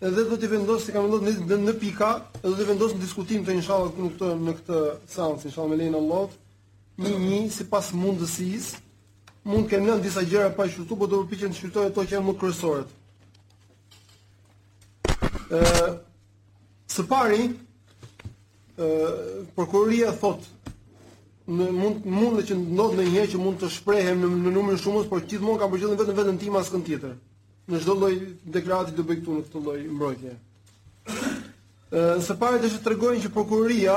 Edhe do t'i vendos se kam vendos në, në, në pika, edhe do t'i vendos në diskutim të inshallah në këtë në këtë seancë, inshallah me lejen e Allahut. Një një sipas mundësisë, mund të kem lënë disa gjëra pa shqyrtuar, por do të përpiqem të shqyrtoj ato që janë më kryesore. Ë Së pari, ë prokuroria thot në mund mund të ndodhë ndonjëherë që mund të shprehem në, në numrin shumës, por gjithmonë kam për qëllim vetëm veten time askënd tjetër. Në çdo lloj deklaratë do bëj këtu në këtë lloj mbrojtje. Ë së pari të të tregojnë që prokuroria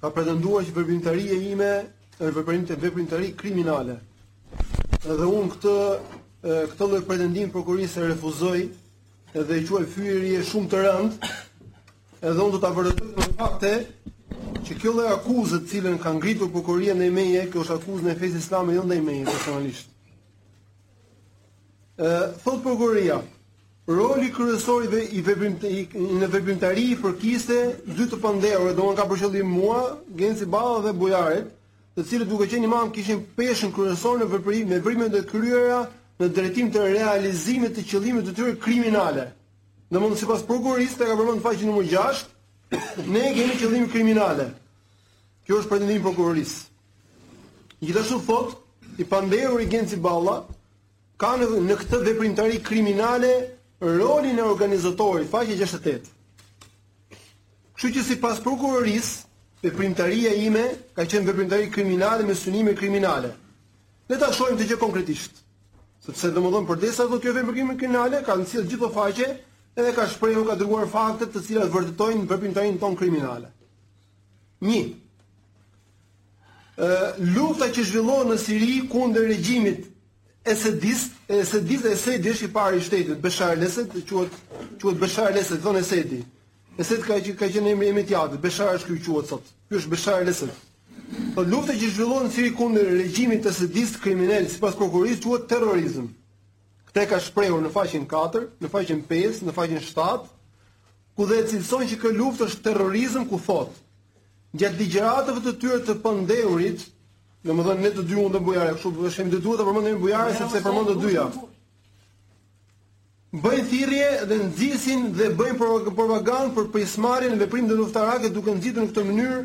ka pretenduar që veprimtaria ime është veprim të veprimtari kriminale. Dhe unë këtë këtë lloj pretendim prokurorisë e refuzoj dhe e quaj fyerje shumë të rëndë. Edhe unë do ta vërtetoj me fakte që kjo lloj akuzë të cilën ka ngritur prokuroria ndaj meje, kjo është akuzë ndaj fesë islame jo ndaj meje personalisht. Ë thot prokuroria, roli kryesor dhe i veprimta në veprimtari i përkiste dy të pandehurve, domthonë ka për qëllim mua, Genci Balla dhe Bujarit, të cilët duke qenë imam kishin peshën kryesore në veprim në veprimet e kryera në drejtim të realizimit të qëllimeve të tyre kriminale. Domthonë sipas prokurorisë e ka përmend faqe numër 6, ne kemi qëllime kriminale. Kjo është pretendimi i prokurorisë. Gjithashtu thotë i pandehuri Genci Balla ka në, në këtë veprimtari kriminale rolin e organizatorit, faqe 68. Kështu që sipas prokurorisë, veprimtaria ime ka qenë veprimtari kriminale me synime kriminale. Le ta shohim këtë gjë konkretisht. Sepse domethënë përderisa këto veprime kriminale kanë sjellë gjithë ato faqe edhe ka shprehur ka dërguar fakte të cilat vërtetojnë veprimtarinë tonë kriminale. Një, lufta që zhvillohet në Siri kundër regjimit esedist, esedist e esedi është i pari i shtetit, Bashar al-Assad, quhet quhet Bashar al-Assad, thonë esedi. Esed ka që ka qenë emri i të jatit, Bashar është ky quhet sot. Ky është Bashar al-Assad. Po lufta që zhvillohet në Siri kundër regjimit esedist kriminal sipas prokurorisë quhet terrorizëm. Këtë e ka shprehur në faqen 4, në faqen 5, në faqen 7, ku dhe e cilëson që kjo luftë është terrorizëm ku thotë, gjatë ligjëratave të tyre të pandehurit, domethënë ne të dy mua dhe Bujarin, kështu do të shohim të duhet të përmend Bujarin sepse përmend të dyja. Bëjnë thirrje dhe nxisin dhe bëjnë propagandë për pjesëmarrje në veprime luftarake duke nxitur në këtë mënyrë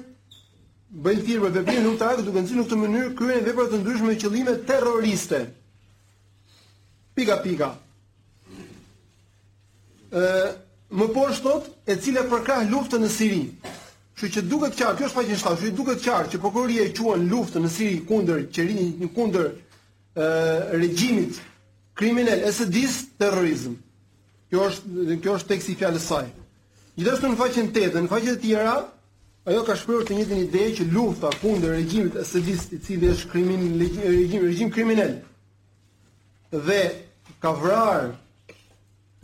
bëjnë thirrje për veprime luftarake duke nxitur në këtë mënyrë kryerjen e veprave të ndryshme me qëllime terroriste. Pika pika. Ë Më poshtë thotë, e cila e përkrah luftën në Siri. Kështu që duket qartë, kjo është faqja 7, kështu që duket qartë që prokuroria e quan luftën në Siri kundër në kundër ë regjimit kriminal të Asadit terrorizëm. Kjo është kjo është teksti i fjalës së saj. Gjithashtu në faqen 8 dhe në faqet e tjera, ajo ka shprehur të njëjtën ide që lufta kundër regjimit të Asadit, i cili është krimin regjim regjim kriminal, dhe ka vrarë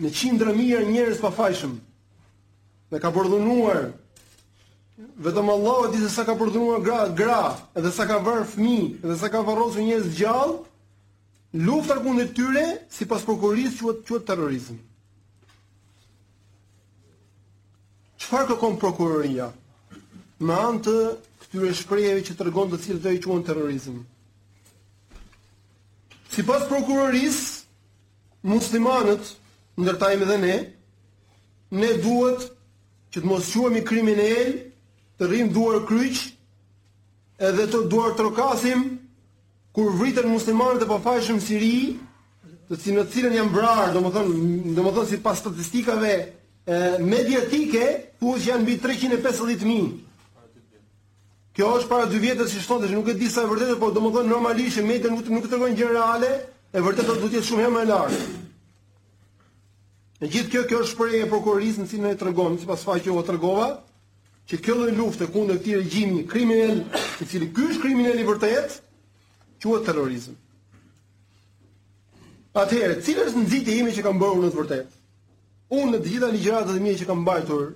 me qindra mijëra njerëz të pafajshëm. Dhe ka përdhunuar vetëm Allahu e di se sa ka përdhunuar gra, gra, edhe sa ka vrarë fëmijë, edhe sa ka varrosur njerëz gjallë. Lufta kundër tyre sipas prokurorisë quhet quhet terrorizëm. Çfarë kërkon prokuroria? Me anë të këtyre shprehjeve që tregon të cilat i quan terrorizëm. Sipas prokurorisë, muslimanët, ndër ta jemi edhe ne, ne duhet që të mos quhemi kriminelë, të rrimë duarkryq, edhe të duartrokasim, kur vriten muslimanët e pafajshëm në Siri, të cilën në cilën janë vrarë, domethënë, domethënë sipas statistikave e mediatike, thuhet që janë mbi 350.000. Kjo është para dy vjetëve siç thonë, nuk e di sa e vërtetë, por domethënë normalisht që mediat nuk nuk tregojnë gjëra reale, e vërteta do të jetë shumë herë më e lartë. Në gjithë kjo kjo është shprehje e prokurorisë në cilën e tregon, siç pra ju a tregova, që kjo lloj lufte kundër këtij regjimi kriminal, i cili ky është kriminal i vërtetë, quhet terrorizëm. Atëherë, cila është nxitja ime që kam bërë unë në të vërtetë? Unë në të gjitha ligjëratat e mia që kam mbajtur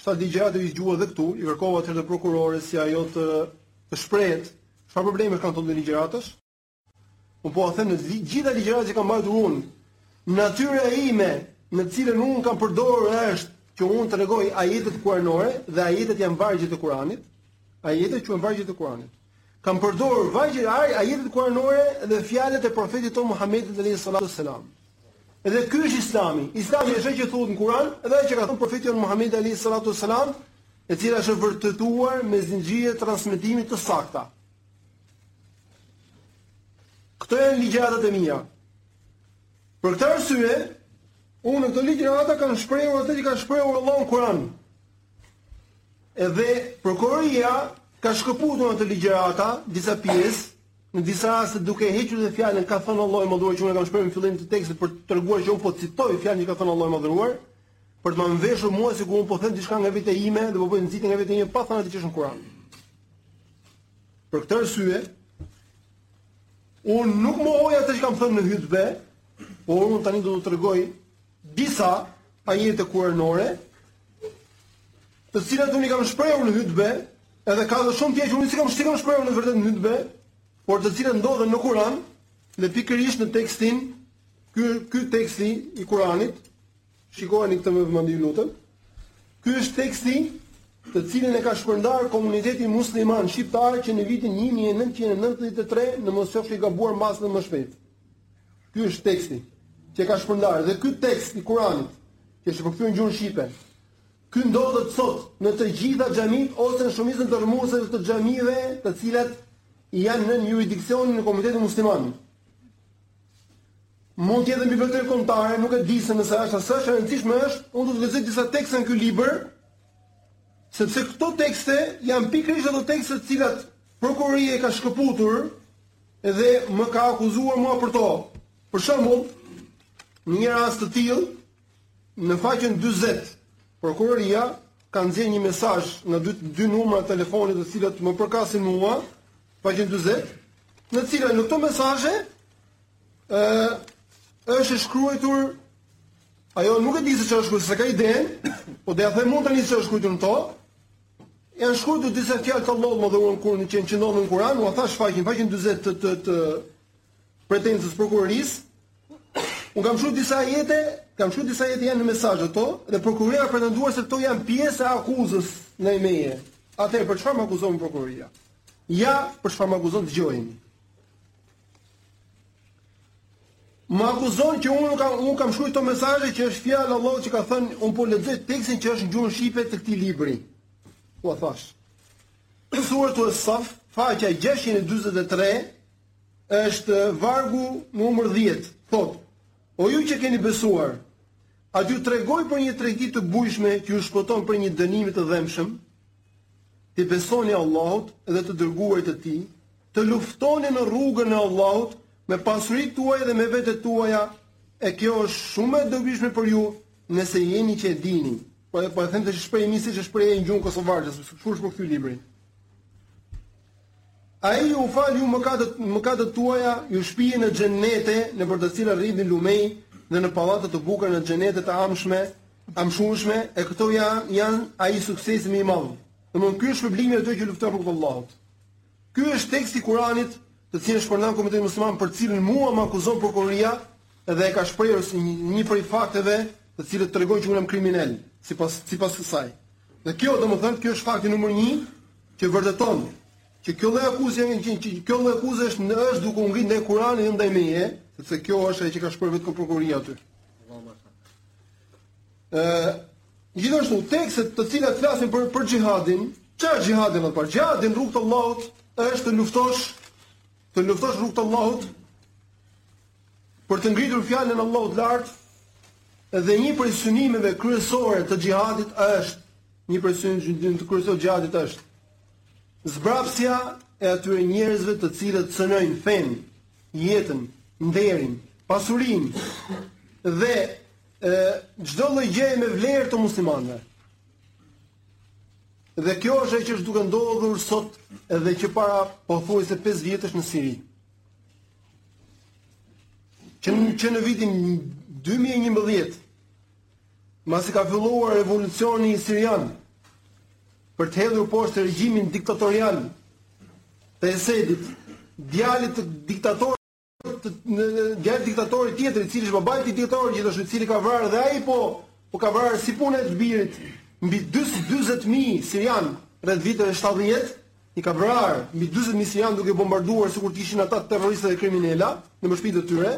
Shtatë ligjërata i dëgjuam edhe këtu, i kërkova atëherë dhe prokurores që ajo të të shprehet. Çfarë problemi kanë këto ligjërata? Unë po e them në të gjitha ligjëratat që kam mbajtur unë, natyra ime në të cilën unë kam përdorur është që unë tregoj ajetet kuranore dhe ajetet janë vargjet e Kuranit, ajetet quhen vargjet e Kuranit. Kam përdorur vargjet a, ajetet kuranore dhe fjalët e profetit tonë Muhammedit alayhi salatu wassalam. Dhe ky është Islami. Islami është ajo që thuhet në Kur'an dhe ajo që ka thënë profeti jonë Muhammedi alayhi salatu wassalam, e cila është vërtetuar me zinxhirë të transmetimit të sakta. Këto janë ligjëratat e mia. Për këtë arsye, unë në këto ligjërata kam shprehur atë që ka shprehur Allahu në Kur'an. Edhe prokuroria ka shkëputur nga ato ligjërata, disa pjesë, në disa raste duke hequr dhe fjalën ka thënë Allahu i Madhëruar që unë kam shprehur në fillim të tekstit për të treguar që unë po citoj fjalën që ka thënë Allahu i Madhëruar, për të më mveshur mua sikur unë po them diçka nga vetja ime dhe po bëj nxitje nga vetja ime pa thënë atë që është në Kur'an. Për këtë arsye, unë nuk mohoj atë që kam thënë në hutbe, por unë tani do të tregoj Disa ajete kuranore, të cilat unë i kam shprehur në hutbe, edhe ka dhe shumë tjera që unë s'i kam s'i kam shprehur në vërtet në hutbe, por të cilat ndodhen në Kur'an dhe pikërisht në tekstin ky ky teksti i Kur'anit, shikojeni këtë me vëmendje ju lutem. Ky është teksti të cilin e ka shpërndarë komuniteti musliman shqiptar që në vitin 1993 në mos qofsha i gabuar mbase më shpejt. Ky është teksti që e ka shpërndarë dhe ky tekst i Kuranit që është përkthyer në gjuhën shqipe. Ky ndodhet sot në të gjitha xhamitë ose në shumicën dërrmuese të xhamive, të cilat janë nën juridiksionin e Komunitetit Musliman. Mund të jetë edhe në bibliotekën kombëtare, nuk e di se nëse është aq e rëndësishme është, unë do të lexoj disa tekste nga ky libër, sepse këto tekste janë pikërisht ato tekste të cilat prokuroria i ka shkëputur Dhe më ka akuzuar mua për to. Për shembull, në një rast të tillë, në faqen 40, prokuroria ka nxjerrë një mesazh nga dy dy numra telefoni të cilët më përkasin mua, faqen 40, në të cilën në këto mesazhe ë është e shkruar ajo nuk e di se çfarë shkruhet, s'e ka idenë, po do ta them unë tani se ç'është shkruar në to, Janë shkruar dy disa fjalë të Allahut të madhëruar qoftë që ndodhen në Kur'an, ua thash faqen, faqen 40 të të, të pretencës së prokurorisë. Unë kam shkruar disa ajete, kam shkruar disa ajete janë në mesazh ato dhe prokuroria ka pretenduar se këto janë pjesë e akuzës ndaj meje. Atëherë për çfarë më akuzon prokuroria? Ja, për çfarë më akuzon dëgjojeni. Më akuzon që unë kam unë kam shkruar këto mesazhe që është fjala e Allahut që ka thënë unë po lexoj tekstin që është në gjuhën shqipe të këtij libri. Ua thash. Suretu Saf, faqja 643 është vargu numër 10. Thot: O ju që keni besuar, a t'ju tregoj për një tregti të bujshme që ju shpëton prej një dënimi të dhembshëm? T'i besoni Allahut dhe të dërguarit të Tij, të luftoni në rrugën e Allahut me pasuritë tuaja dhe me vetet tuaja, e kjo është shumë më e dobishme për ju, nëse jeni që e dini. Po e po e them të shprehni siç e shprehin në gjuhën kosovare, sepse kështu është përkthy libri. Ai u fal juve mëkatet mëkatet tuaja, ju shpie në xhenete, nëpër të cilat rrjedhin lumenj dhe në pallate të bukura në xhenete të amshme, amshueshme, e këto janë janë ai suksesi më i madh. Domthon ky është shpërblimi i atyre që luftojnë në rrugën e Allahut. Ky është teksti i Kuranit, të cilin shpërndan Komiteti Musliman për të cilin mua më akuzon prokuroria dhe e ka shprehur si një prej fakteve të cilët tregojnë që unë jam kriminel, sipas sipas kësaj. Dhe kjo, domethënë, kjo është fakti numër 1 që vërteton që kjo lloj akuze që, që kjo lloj akuze është është duke u ngrit ndaj Kuranit dhe ndaj meje, sepse kjo është ajo që ka shprehur vetëm prokuroria aty. Ë, Gjithashtu, tekstet të cilat flasin për për xhihadin, çfarë është xhihadi më parë? Xhihadi në rrugë të Allahut është të luftosh, të luftosh rrugë të Allahut për të ngritur fjalën e Allahut lart. Dhe një prej synimeve kryesore të xhihadit është, një prej synimeve kryesore të xhihadit është zbrapsja e atyre njerëzve të cilët cënojnë fenë, jetën, nderin, pasurinë dhe çdo lloj gjëje me vlerë të muslimanëve. Dhe kjo është ajo që është duke ndodhur sot edhe që para pothuajse 5 vjetësh në Siri. Që në, që në vitin 2011, mbasi ka filluar revolucioni sirian për të hedhur poshtë regjimin diktatorial të Esedit, djalit të diktatorit djalë diktatorit tjetër i cili është babai i diktatorit gjithashtu i cili ka vrarë dhe ai po po ka vrarë si puna e të birit mbi 40000 sirian rreth viteve 70 i ka vrarë mbi 40000 sirian duke bombarduar sikur të ishin ata terroristë dhe kriminela në shtëpitë e tyre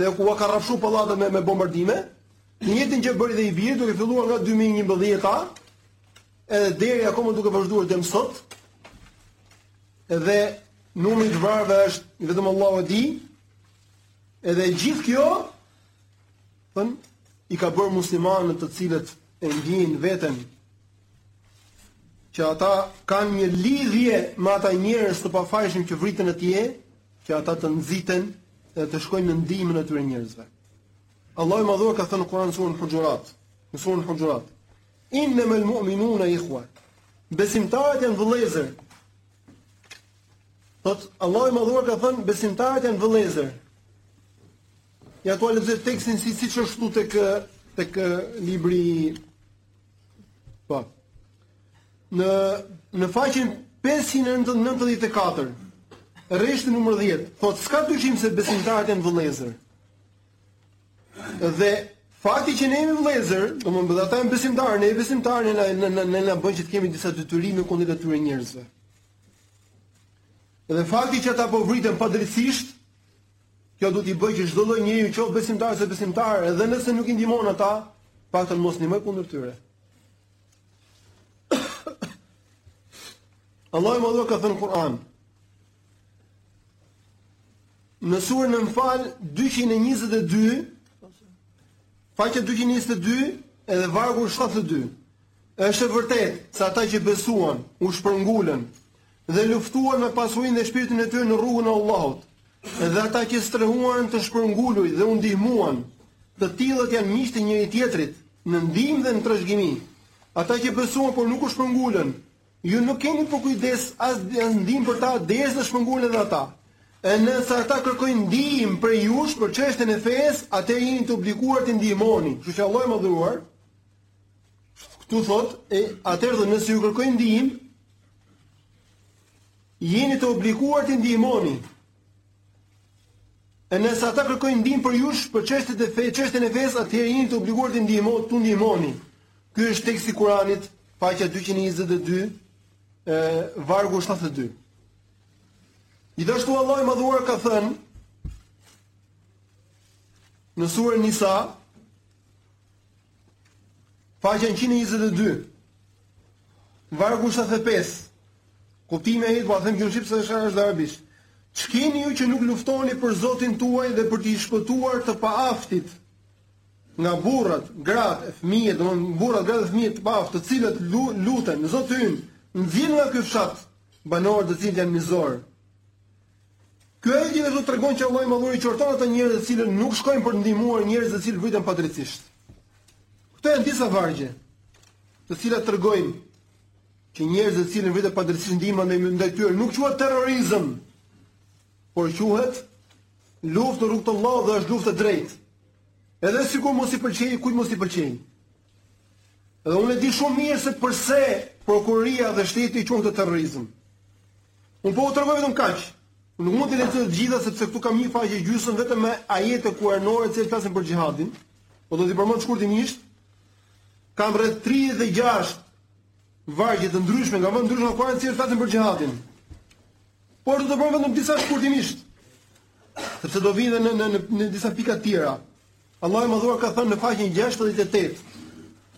dhe ku ka rrafshuar pallatet me me bombardime të njëjtën që bëri dhe i biri duke filluar nga 2011 ta edhe deri akoma duke vazhduar deri më sot Edhe numri i të vrarëve është vetëm Allahu e di. Edhe e gjithë kjo domethënë i ka bërë muslimanët të cilët e ndjejnë veten që ata kanë një lidhje me ata njerëz të pafajshëm që vriten atje, që ata të nxiten dhe të shkojnë në ndihmën e atyre njerëzve. Allahu i Madhuar ka thënë në Kur'an surën Huxhurat, në surën Huxhurat. Innamel mu'minuna ikhwa. Besimtarët janë vëllezër. Thotë Allahu i Madhuar ka thënë besimtarët janë vëllezër. Ja t'jua lexoj tekstin si siç është këtu tek tek libri po. Në në faqen 594 rreshti numër 10 thotë s'ka dyshim se besimtarët janë vëllezër. Dhe fakti që ne jemi vëllezër, domethënë ata janë besimtarë, ne jemi besimtarë, ne na na na, na bën që të kemi disa detyrime kundër atyre njerëzve. Dhe fakti që ata po vriten padrejtisht, kjo duhet t'i bëjë që çdo lloj njeriu qoftë besimtar ose besimtar, edhe nëse nuk i ndihmon ata, paktën mos ndihmojë kundër tyre. Allahu i Madhëruar ka thënë në Kur'an. Në surën Anfal 222 faqja 222 edhe vargu 72. Është e vërtetë se ata që besuan u shpërngulën dhe luftuan me pasurinë dhe shpirtin e tyre në rrugën e Allahut. Dhe ata që strehuan të shpërngulurit dhe u ndihmuan, të tillët janë miq të njëri-tjetrit në ndihmë dhe në trashëgimi. Ata që besuan por nuk u shpërngulën, Ju nuk keni përkujdes as as ndihmë për ta derisa të shpërngulen edhe ata. E nëse ata kërkojnë ndihmë prej jush për çështjen e fesë, atëherë jeni të obliguar t'i ndihmoni. Kështu që Allahu i Madhëruar këtu thotë, e atëherë nëse ju kërkojnë ndihmë, jeni të obliguar t'i ndihmoni. E nëse ata kërkojnë ndihmë prej jush për çështjen e fesë, çështjen e fesë, atëherë jeni të obliguar t'i ndihmoni, t'u ndihmoni. Ky është teksti i Kuranit, faqja 222, e vargu 72. Gjithashtu Allahu i Madhëruar ka thënë në surën Nisa, faqja 122, vargu 75. Kuptimi i ajetit po e them në gjuhën shqip se është edhe arabisht. Ç'keni ju që nuk luftoni për Zotin tuaj dhe për t'i shpëtuar të paaftit? nga burrat, gratë e fëmijët, domthonë burrat, gratë e fëmijët të paaftë, të cilët luten, Zoti ynë, nxirrna nga ky fshat banorët e të cilit janë mizorë. Ky ajet gjithashtu tregon që Allahu i Madhëruar qorton ata njerëz të cilët nuk shkojnë për të ndihmuar njerëz të cilët vriten padrejtisht. Këto janë disa vargje të cilat tregojnë që njerëz të cilët vriten padrejtisht ndihma ndaj ndaj tyre nuk quhet terrorizëm. Por quhet luftë në rrugë të Allahut dhe është luftë e drejtë. Edhe sikur mos i pëlqejë, kujt mos i pëlqejë. Dhe unë e di shumë mirë se përse prokuroria dhe shteti e quajnë këtë terrorizëm. Unë po u tregoj vetëm kaq. Nuk mund të lexoj të gjitha sepse këtu kam një faqe e gjysmë vetëm me ajete kuranore që flasin për xhihadin. Po do t'i përmend shkurtimisht. Kam rreth 36 vargje të ndryshme nga vende të ndryshme në Kuran që flasin për xhihadin. Por do të përmend vetëm disa shkurtimisht. Sepse do vij në në në disa pika të tjera. Allahu i Madhëruar ka thënë në faqen 68.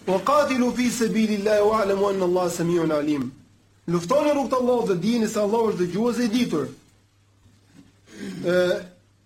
Wa qatilu fi sabilillahi wa alamu anna Allaha samiun alim. Luftoni në rrugë të Allahut dhe dijeni se Allahu është dëgjues i ditur. Ë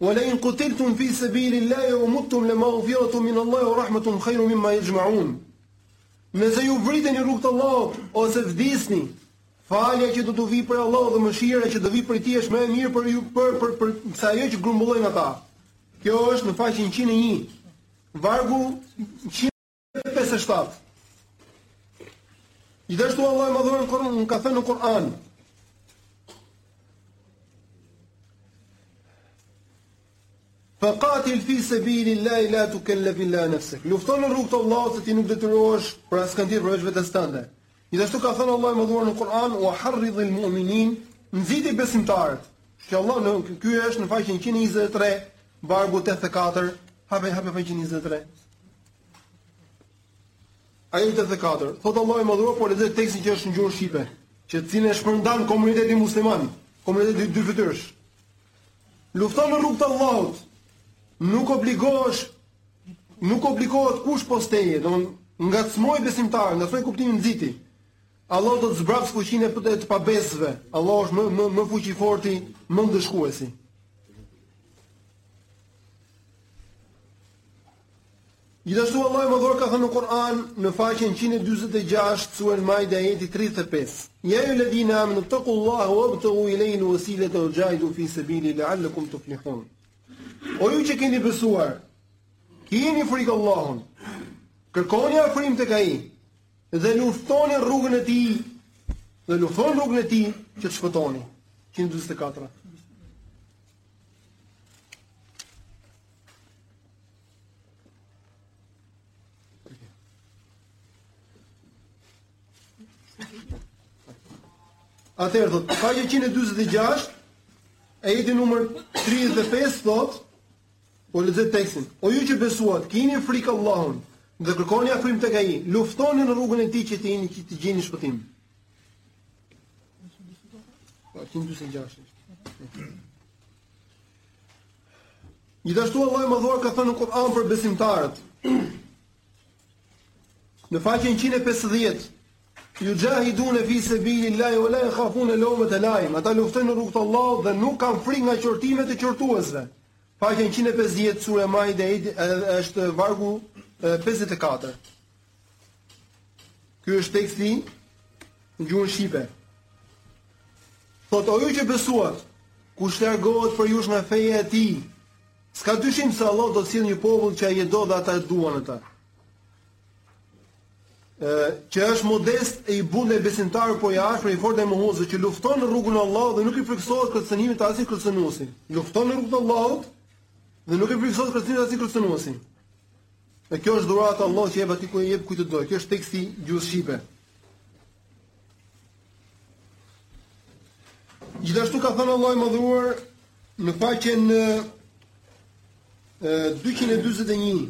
Wa la in qutiltum fi sabilillahi aw muttum la maghfiratun min Allahi wa rahmatun khayrun mimma yajma'un. Nëse ju vriteni në rrugë të Allahut ose vdisni, falja që do t'u vijë prej Allahut dhe mëshira që do vijë prej tij është më e mirë për ju për për, për se ajo që grumbullojnë ata. Kjo është në faqen 101. Vargu 57. Gjithashtu Allahu i Madhëruar në Kur'an ka thënë në Kur'an. Fa qatil fi sabilillahi la tukallafu illa nafsak. Lufto në rrugë të Allahut se ti nuk detyrohesh për askënd tjetër përveç vetes tënde. Gjithashtu ka thënë Allahu i Madhëruar në Kur'an wa harridil mu'minin nxiti besimtarët. Shkja Allah në kjo është në faqen 123 vargu 84 hape hape faqen 123. Ajeti 84. Thotë Allahu i Madhëruar, po lexoj tekstin që është në gjuhën shqipe, që të cilën e shpërndan komuniteti musliman, komuniteti dyfytyrësh. Lufto në rrugë të Allahut, nuk obligohesh, nuk obligohet kush pos teje, po ngacmoj besimtarët, ngacmoj kuptimi nxiti. Allahu do të zbrapsë fuqinë e të pabesëve, Allahu është më, më, më fuqiforti, më ndëshkuesi. Gjithashtu Allahu i Madhëruar ka thënë në Kur'an në faqen 146 sura Al-Maida ajeti 35 Ya ayyuha alladhina amanu ittaqu Allaha wabtaghu ilayhil wasilata wa jahidu fi sabilihi la'allakum tuflihun O ju që keni besuar kini frikë Allahun kërkoni afrim tek ai dhe luftoni rrugën e tij dhe luftoni rrugën e tij që të shpëtoni 124 Atëherë thotë, faqja 146 ajeti numër 35 thotë, po lexoj tekstin. O ju që besuat, kini frikë Allahun dhe kërkoni afrim tek ai. Luftoni në rrugën e tij që të jeni që të gjeni shpëtim. Po 146. Gjithashtu Allahu i Madhëruar ka thënë në Kur'an për besimtarët. Në faqen 150 Yujahiduna fi sabilillahi wa la yakhafuna lawmata la'im Ata luftojnë në rrugë të Allahut dhe nuk kanë frikë nga qortimet e qortuesve Faqen 150 sure Maide është vargu 54 Ky është teksti në gjuhën shqipe. Thotë o ju që besuat, kush largohet prej jush nga feja e tij, s'ka dyshim se Allahu do të sjellë një popull që ai e do dhe ata e duan ata. Ë, që është modest e i butë me besimtarët po i ashpër e i fortë me mohuesit që lufton në rrugën e Allahut dhe nuk i frikësohet kërcënimit të asnjë kërcënuesi. Lufton në rrugën e Allahut dhe nuk i frikësohet kërcënimit të asnjë kërcënuesi. E kjo është dhurata e Allahut që ia jep atij ku e jep kujtë të dojë. Kjo është teksti në gjuhën shqipe. Gjithashtu ka thënë Allahu i madhëruar në faqen 221.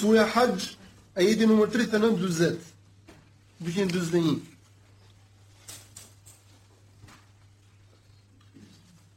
Surja Hajj, ajeti numër 39-40. 221.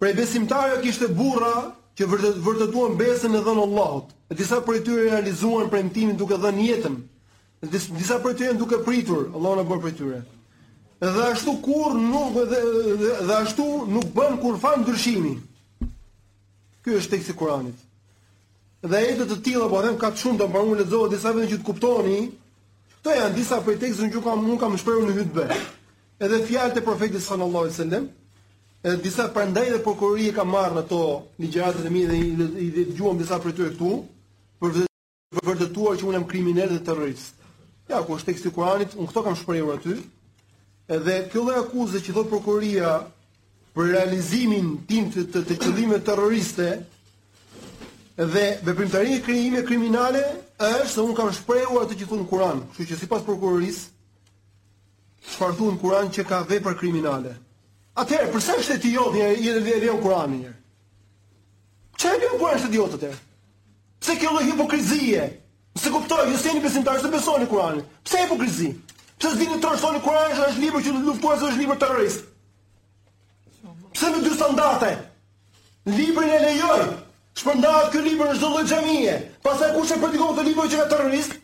Prej besimtarëve kishte burra që vërtetuan besën e dhënë Allahut. Dhe disa prej tyre realizuan premtimin duke dhënë jetën. Dhe disa prej tyre duke pritur, Allahu na bëftë prej tyre. Dhe ashtu kur nuk dhe, dhe, dhe ashtu nuk bënë kurrfarë ndryshimi. Ky është teksti i Kuranit. Dhe ajete të tilla, po them ka shumë të mbaruar lexohet disa vende që të kuptoni. Këto janë disa prej teksteve që kam unë kam shprehur në hutbe. Edhe fjalët e profetit sallallahu alajhi wasallam, Edhe disa prandaj dhe prokuroria ka marrë ato ligjëratat e mia dhe i dëgjuam disa prej tyre këtu për të vërtetuar që unë jam kriminel dhe terrorist. Ja ku është teksti i Kuranit, unë këto kam shprehur aty. Edhe kjo lloj akuze që thot prokuroria për realizimin tim të të, të qëllimeve terroriste dhe veprimtarie krijime kriminale është se un kam shprehur atë që i thotë Kurani. Kështu që sipas prokurorisë çfarë thotë Kurani qenka vepër kriminale? Atëherë, përse është e ti jotë një i dhe leon Kurani një? Që e leon Kurani është e ti jotë atëherë? Pse kjo lloj hipokrizie? S'e kuptoj, ju s'jeni besimtarë, s'e besoni Kuranin. Pse hipokrizi? Pse zdi në trashoni Kurani që është libër që duhet luftuar se është libër terrorist? Pse me dy standarde? Librin e lejojnë, shpërndahet ky libër në çdo lloj xhamie. Pastaj kush e predikon këtë libër qenka terrorist?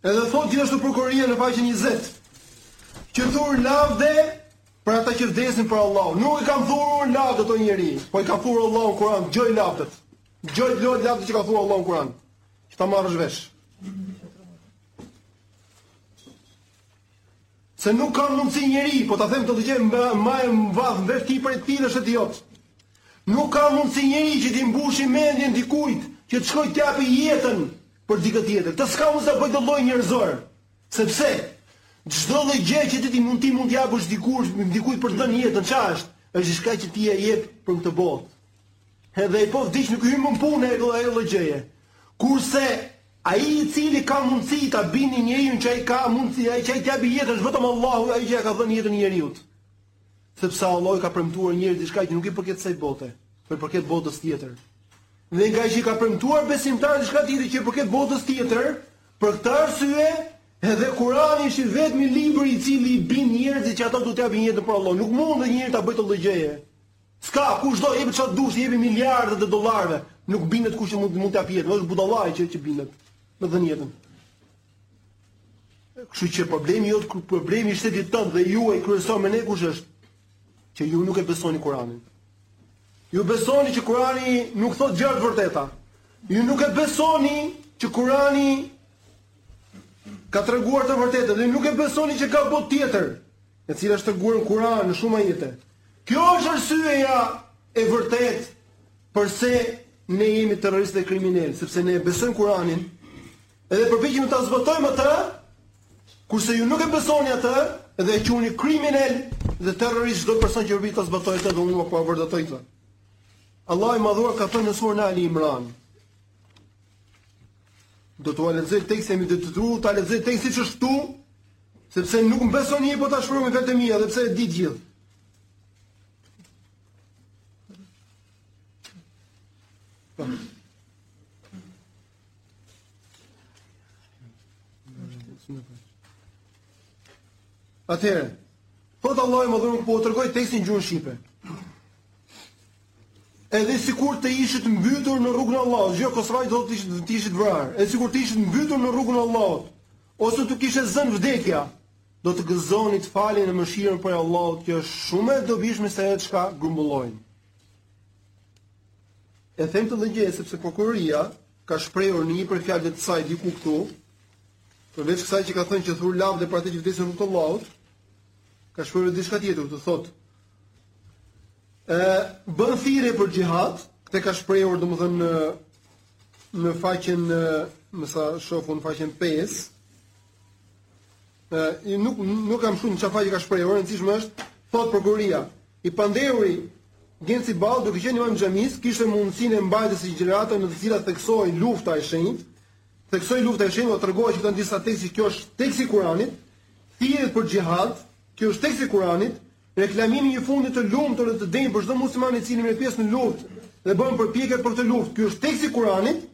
Edhe thotë gjithashtu prokuroria në faqen 20 që thur lavde për ata që vdesin për Allahun. Nuk i kam thurur lavde unë njeriu, po i ka thurur Allahu në Kur'an, dëgjoji lavdet. Dëgjoji lavdet që ka thurur Allahu në Kur'an. Që ta marrësh vesh. Se nuk ka mundësi njeri, po ta them këtë gjë më më i madh mbesh ti prej tij dhe është idiot. Nuk ka mundësi njeri që t'i mbushi mendjen dikujt që të shkojë të japi jetën për dikë tjetër. Këtë s'ka mundësi ta bëjë dot lloji njerëzor. Sepse çdo lloj gjë që ti mund ti mund t'i japësh dikujt për të dhënë jetën, ç'a është? Është diçka që ti ia jep për këtë botë. Edhe ai po vdiq nuk i hyn më në punë ajo lloj gjëje. Kurse Ai i cili ka mundësi ta bindi njeriun që ai ka mundësi ai që ai të japi jetën është vetëm Allahu ai që ia ka dhënë jetën njeriut sepse Allahu i ka premtuar njerëzve diçka që nuk i përket kësaj bote por i përket botës tjetër dhe nga që i ka premtuar besimtarëve diçka tjetër që i përket botës tjetër për këtë arsye edhe Kurani është i vetmi libër i cili i bind njerëzit që ata do të japin jetën për Allahun nuk mundet njeri ta bëjë këtë lloj gjëje S'ka kush do jepi ça dush, jepi miliardat e dollarëve. Nuk bindet kush që mund mund t'ia japë, është budallai që që bindet me dhënë jetën. Kështu që problemi jot problemi i shtetit tënd dhe juaj kryesor me ne kush është? Që ju nuk e besoni Kur'anin. Ju besoni që Kur'ani nuk thotë gjëra të vërteta. Ju nuk e besoni që Kur'ani ka treguar të vërtetën dhe nuk e besoni që ka botë tjetër. e cila është treguar në Kur'an në shumë ajete. Kjo është arsyeja e vërtetë përse ne jemi terroristë dhe kriminelë, sepse ne e besojmë Kur'anin, edhe përpiqemi ta zbatojmë atë, kurse ju nuk e besoni atë dhe e quani kriminel dhe terrorist çdo person që përpiqet ta zbatojë atë dhe unë ua po vërtetoj këtë. Allahu i madhuar ka thënë në surën Ali Imran, Do t'ua lexoj tekstin, më do të duhet ta lexoj tekstin siç është këtu, sepse nuk më besoni po ta shpreh me fjalët e mia, edhe pse e di gjuhën. Po. Atëherë, thotë Allahu i madhëruar, po tregoj tekstin në gjuhën shqipe. Edhe sikur të ishit mbytur në rrugën e Allahut, ose do të të ishit vrarë. Edhe sikur të ishit mbytur në rrugën e Allahut, ose t'ju kishte zënë vdekja, do të gëzonit faljen e mëshirën prej Allahut, që është shumë më e dobishme se ajo çka grumbullojnë. E them këtë lloj gjëje sepse prokuroria ka shprehur në një prej fjalëve të saj diku këtu, përveç kësaj që ka thënë që thur lavde për ata që vdesin në rrugë të Allahut, ka shprehur diçka tjetër, thotë ë bën thirrje për xhihad, këtë ka shprehur domethënë në në faqen në më sa shofun në faqen 5. ë i nuk nuk kam shumë çfarë faqe ka shprehur, e rëndësishme është thot prokuroria. I pandehuri Genci Balla duke qenë imam xhamis, kishte mundësinë e mbajtjes së ligjëratave në të cilat theksohej lufta e shenjtë, theksohej lufta e shenjtë, u tregoi që kanë disa tekste që kjo është teksti i Kuranit, thirrjet për xhihad, Ky është tekst i Kuranit, reklamimi i një fundi të lumtur dhe të denjë për çdo musliman i cili merr pjesë në luftë dhe bën përpjekje për këtë luftë. Ky është tekst i Kuranit.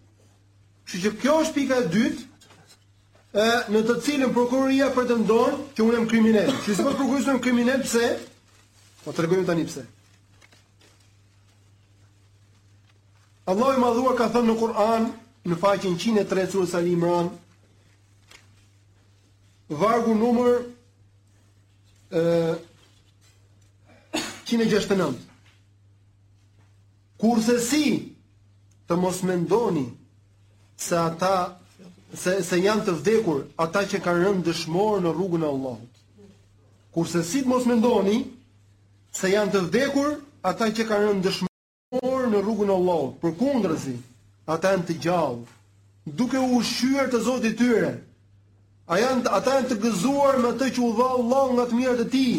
Kështu që kjo është pika e dytë, ë në të cilën prokuroria pretendon që unë jam kriminal. Që sipas prokurorisë jam kriminal pse? Po tregojmë tani pse. Allahu i madhëruar ka thënë në Kur'an në faqen 103 surës Al-Imran Vargu numër ë 169. Kurrsesi të mos mendoni se ata se se janë të vdekur ata që kanë rënë dëshmorë në rrugën e Allahut. Kurrsesi të mos mendoni se janë të vdekur ata që kanë rënë dëshmor r në rrugën e Allahut, përkundrazi, ata janë të gjallë, duke u ushqyer te Zoti i tyre. A janë ata janë të gëzuar me atë që u dha Allahu nga të mirat e tij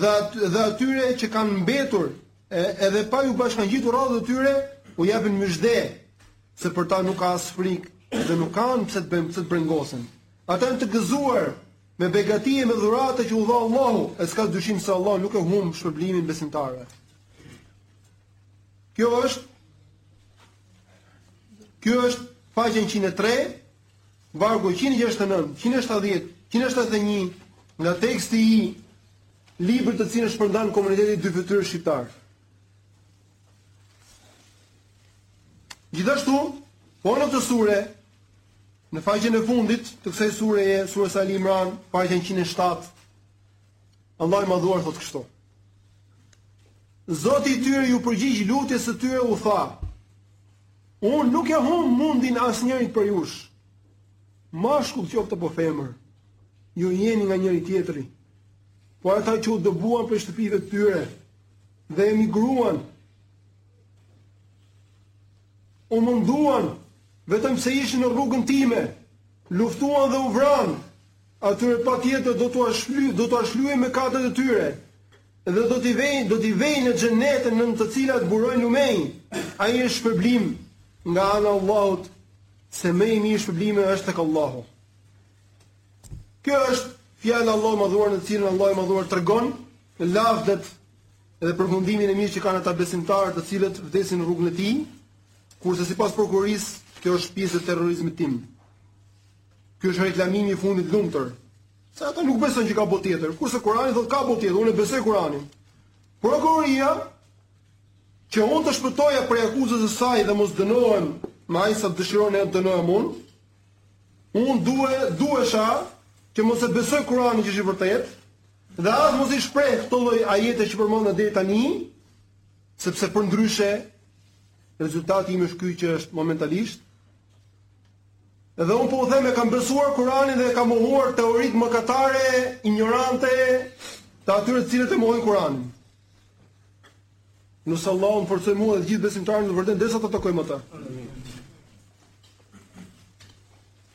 dhe dhe atyre që kanë mbetur e, edhe pa iu bashkangjitur radhëve të tyre, u japin myzhde se për ta nuk ka as frikë dhe nuk kanë pse të bëjnë pse të brengosen. Ata janë të gëzuar me begati e me dhurata që u dha Allahu, e s'ka dyshim se Allahu nuk ua humb shpërblimin besimtarëve. Kjo është Kjo është faqen 103, vargu 169, 170, 171 nga teksti i librit të cilin shpërndan komuniteti dy fytyrë shqiptar. Gjithashtu, po në këtë sure, në faqen e fundit të kësaj sureje, surës Ali Imran, faqen 107, Allahu i madhëruar thotë kështu. Zoti i tyre iu përgjigj lutjes së tyre u tha: Unë nuk ia humb mundin asnjërit prej jush. Mashkull qoftë apo femër, ju jeni nga njëri-tjetri. Por ata që u dëbuan prej shtëpive të tyre dhe emigruan, u munduan vetëm se ishin në rrugën time, luftuan dhe u vranë, Atyre patjetër do t'ua shlyejë, do t'ua shlyejë mëkatet e tyre dhe do t'i vejë, do t'i vejë në xhenete nën të cilat burojnë lumenj. Ai është shpërblim nga ana e Allahut, se më i miri shpërblimi është tek Allahu. Kjo është fjala e Allahut të madhuar në të cilën Allahu i madhuar tregon lavdet dhe përfundimin e mirë që kanë ata besimtarë të cilët vdesin në rrugën e tij, kurse sipas prokurorisë kjo është pjesë e terrorizmit tim. Ky është reklamimi i fundit të lumtur. Se ata nuk besojnë që ka botë tjetër. Kurse Kurani thotë ka botë tjetër, unë besoj Kur'anin. Prokuroria që unë të shpëtoja prej akuzës së saj dhe mos dënohem me aq sa dëshiron të dënohem unë. Unë due, duhesha që mos e besoj Kur'anin që është i vërtetë dhe as mos i shpreh këto lloj ajete që përmenda deri tani, sepse përndryshe rezultati im është ky që është momentalisht Edhe unë po u them e kam besuar Kur'anin dhe e kam mohuar teoritë mëkatare, injorante të atyre të cilët e mohojnë Kur'anin. Lus Allahun të më forcojë mua dhe të gjithë besimtarët në të vërtetë derisa ta takojmë atë.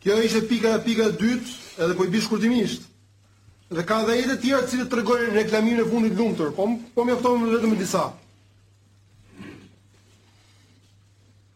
Kjo ishte pika e pika e dytë, edhe po i bie shkurtimisht. Dhe ka edhe të tjera të cilët tregojnë reklamimin e fundit të lumtur, po po mjaftohem vetëm me disa.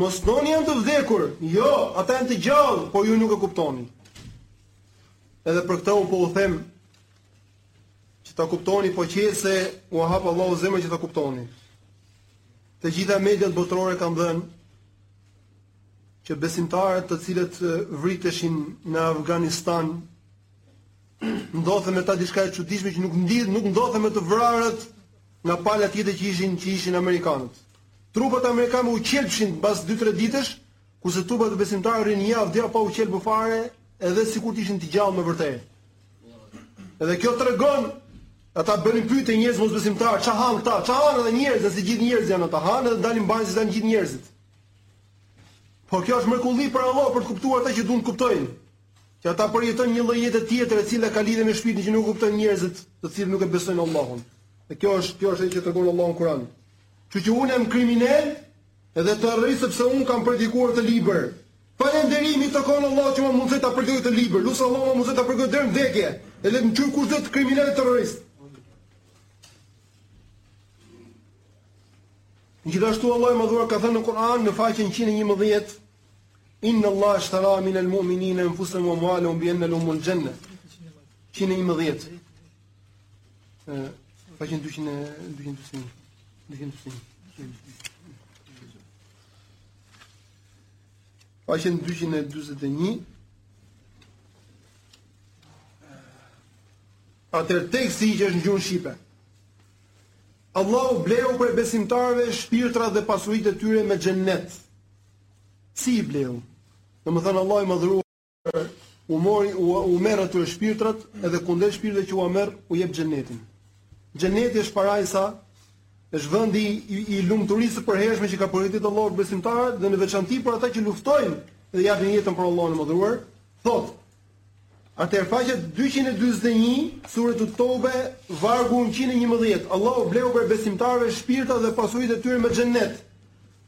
Mos thoni janë të vdekur, jo, ata janë të gjallë, po ju nuk e kuptoni. Edhe për këtë unë po u them që ta kuptoni po qe se u hap Allahu zemrën që ta kuptoni. Të gjitha mediat botërore kanë dhënë që besimtarët të cilët vriteshin në Afganistan ndodhte me ta diçka e çuditshme që nuk ndidh, nuk ndodhte me të vrarët nga pala tjetër që ishin që ishin amerikanët. Trupat amerikane u qelbshin mbas dy-tre ditësh, kurse trupat e besimtarëve rrinin një javë, dy javë pa u qelbur fare, edhe sikur të ishin të gjallë me të vërtetë. Edhe kjo tregon Ata bënin pyetje njerëz mosbesimtarë, ç'a han këta? Ç'a hanë dhe njerëzit, se gjithë njerëz janë ata, han edhe dalin në banjë si janë gjithë njerëzit. Po kjo është mrekulli prej Allahut për të kuptuar ata që duan të kuptojnë. Që ata përjetojnë një lloj jete tjetër e cila ka lidhje me shpirtin që nuk e kuptojnë njerëzit, të cilët nuk e besojnë Allahun. Dhe kjo është kjo është ajo që tregon Allahu në Kur'an. Kështu që unë jam kriminel dhe terrorist sepse unë kam predikuar këtë libër. Falënderimi i takon Allahut që më mundësoi ta predikoj këtë libër. Lus Allahun të më mundësojë ta predikoj deri në vdekje. Edhe të më quajë kush të dojë kriminel terrorist. Gjithashtu Allahu i madhuar ka thënë në Kur'an në faqen 111 Inna Allah ashtara min al-mu'minina anfusahum wa amwalahum bi anna lahum al-janna. 111. Faqen 200 200 Faqen 241 Atëherë teksti që është në gjuhën shqipe. Allahu bleu prej besimtarëve shpirtrat dhe pasuritë e tyre me xhennet. Si i bleu? Domethënë Allahu i madhëruar u mori u, u merr atyre shpirtrat edhe kundër shpirtrave që ua merr u jep xhenetin. Xheneti është parajsa, është vendi i, i lumturisë së përhershme që ka përgatitur Allahu për besimtarët dhe në veçanti për ata që luftojnë dhe japin jetën për Allahun e madhëruar. Thotë Atëherë faqja 241 suretu Teube vargu 111 Allahu bleu prej besimtarëve shpirtrat dhe pasuritë e tyre me xhenet.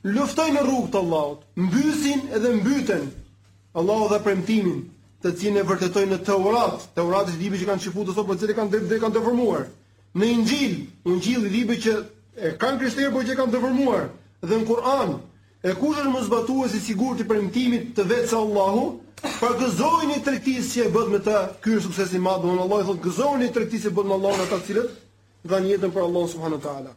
Luftojnë në rrugë të Allahut, mbysin edhe mbyten, Allahu dha premtimin, të cilin e vërtetoi në Teurat. Teurati është libri që kanë çifutët sot, por të cilin e kanë dhe e kanë deformuar. Në Inxhil, Ungjilli libri që e kanë krishterët por që e kanë deformuar dhe në Kur'an. E kush është më zbatues i sigurt i premtimit të vet se Allahu, pra gëzojuni tregtisë që e bëtë me të, ky është suksesi i madh, domethënë Allahu thotë gëzojuni tregtisë që bëtë me Allahun ata të cilët dhanë jetën për Allahun subhanuhu teala.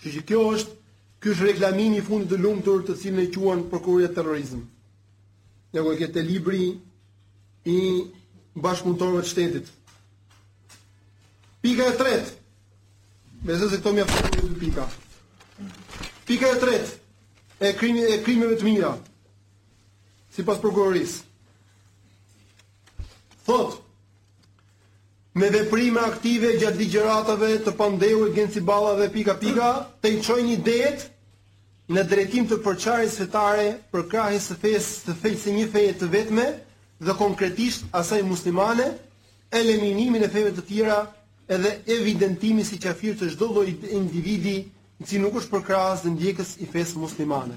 Kështu që kjo është ky është reklamimi i fundit të lumtur të cilin e quan prokuroria terrorizëm. Ja ku e ke te libri i bashkëpunëtorëve të shtetit. Pika e tretë. Besoj se këto mjaftojnë dy pika. Pika e tretë e, krimi, e krimeve të mia, sipas prokurorisë. Thotë, Me veprime aktive gjatë ligjëratave të pandehurit Genci Balla dhe pika pika tejçojnë idetë në drejtim të përçarjes fetare, përkrahjes së fesë të fel së një feje të vetme dhe konkretisht asaj muslimane, eliminimin e feve të tjera edhe evidentimin si qafir të çdo lloj individi i cili nuk është përkrahës dhe ndjekës i fesë muslimane.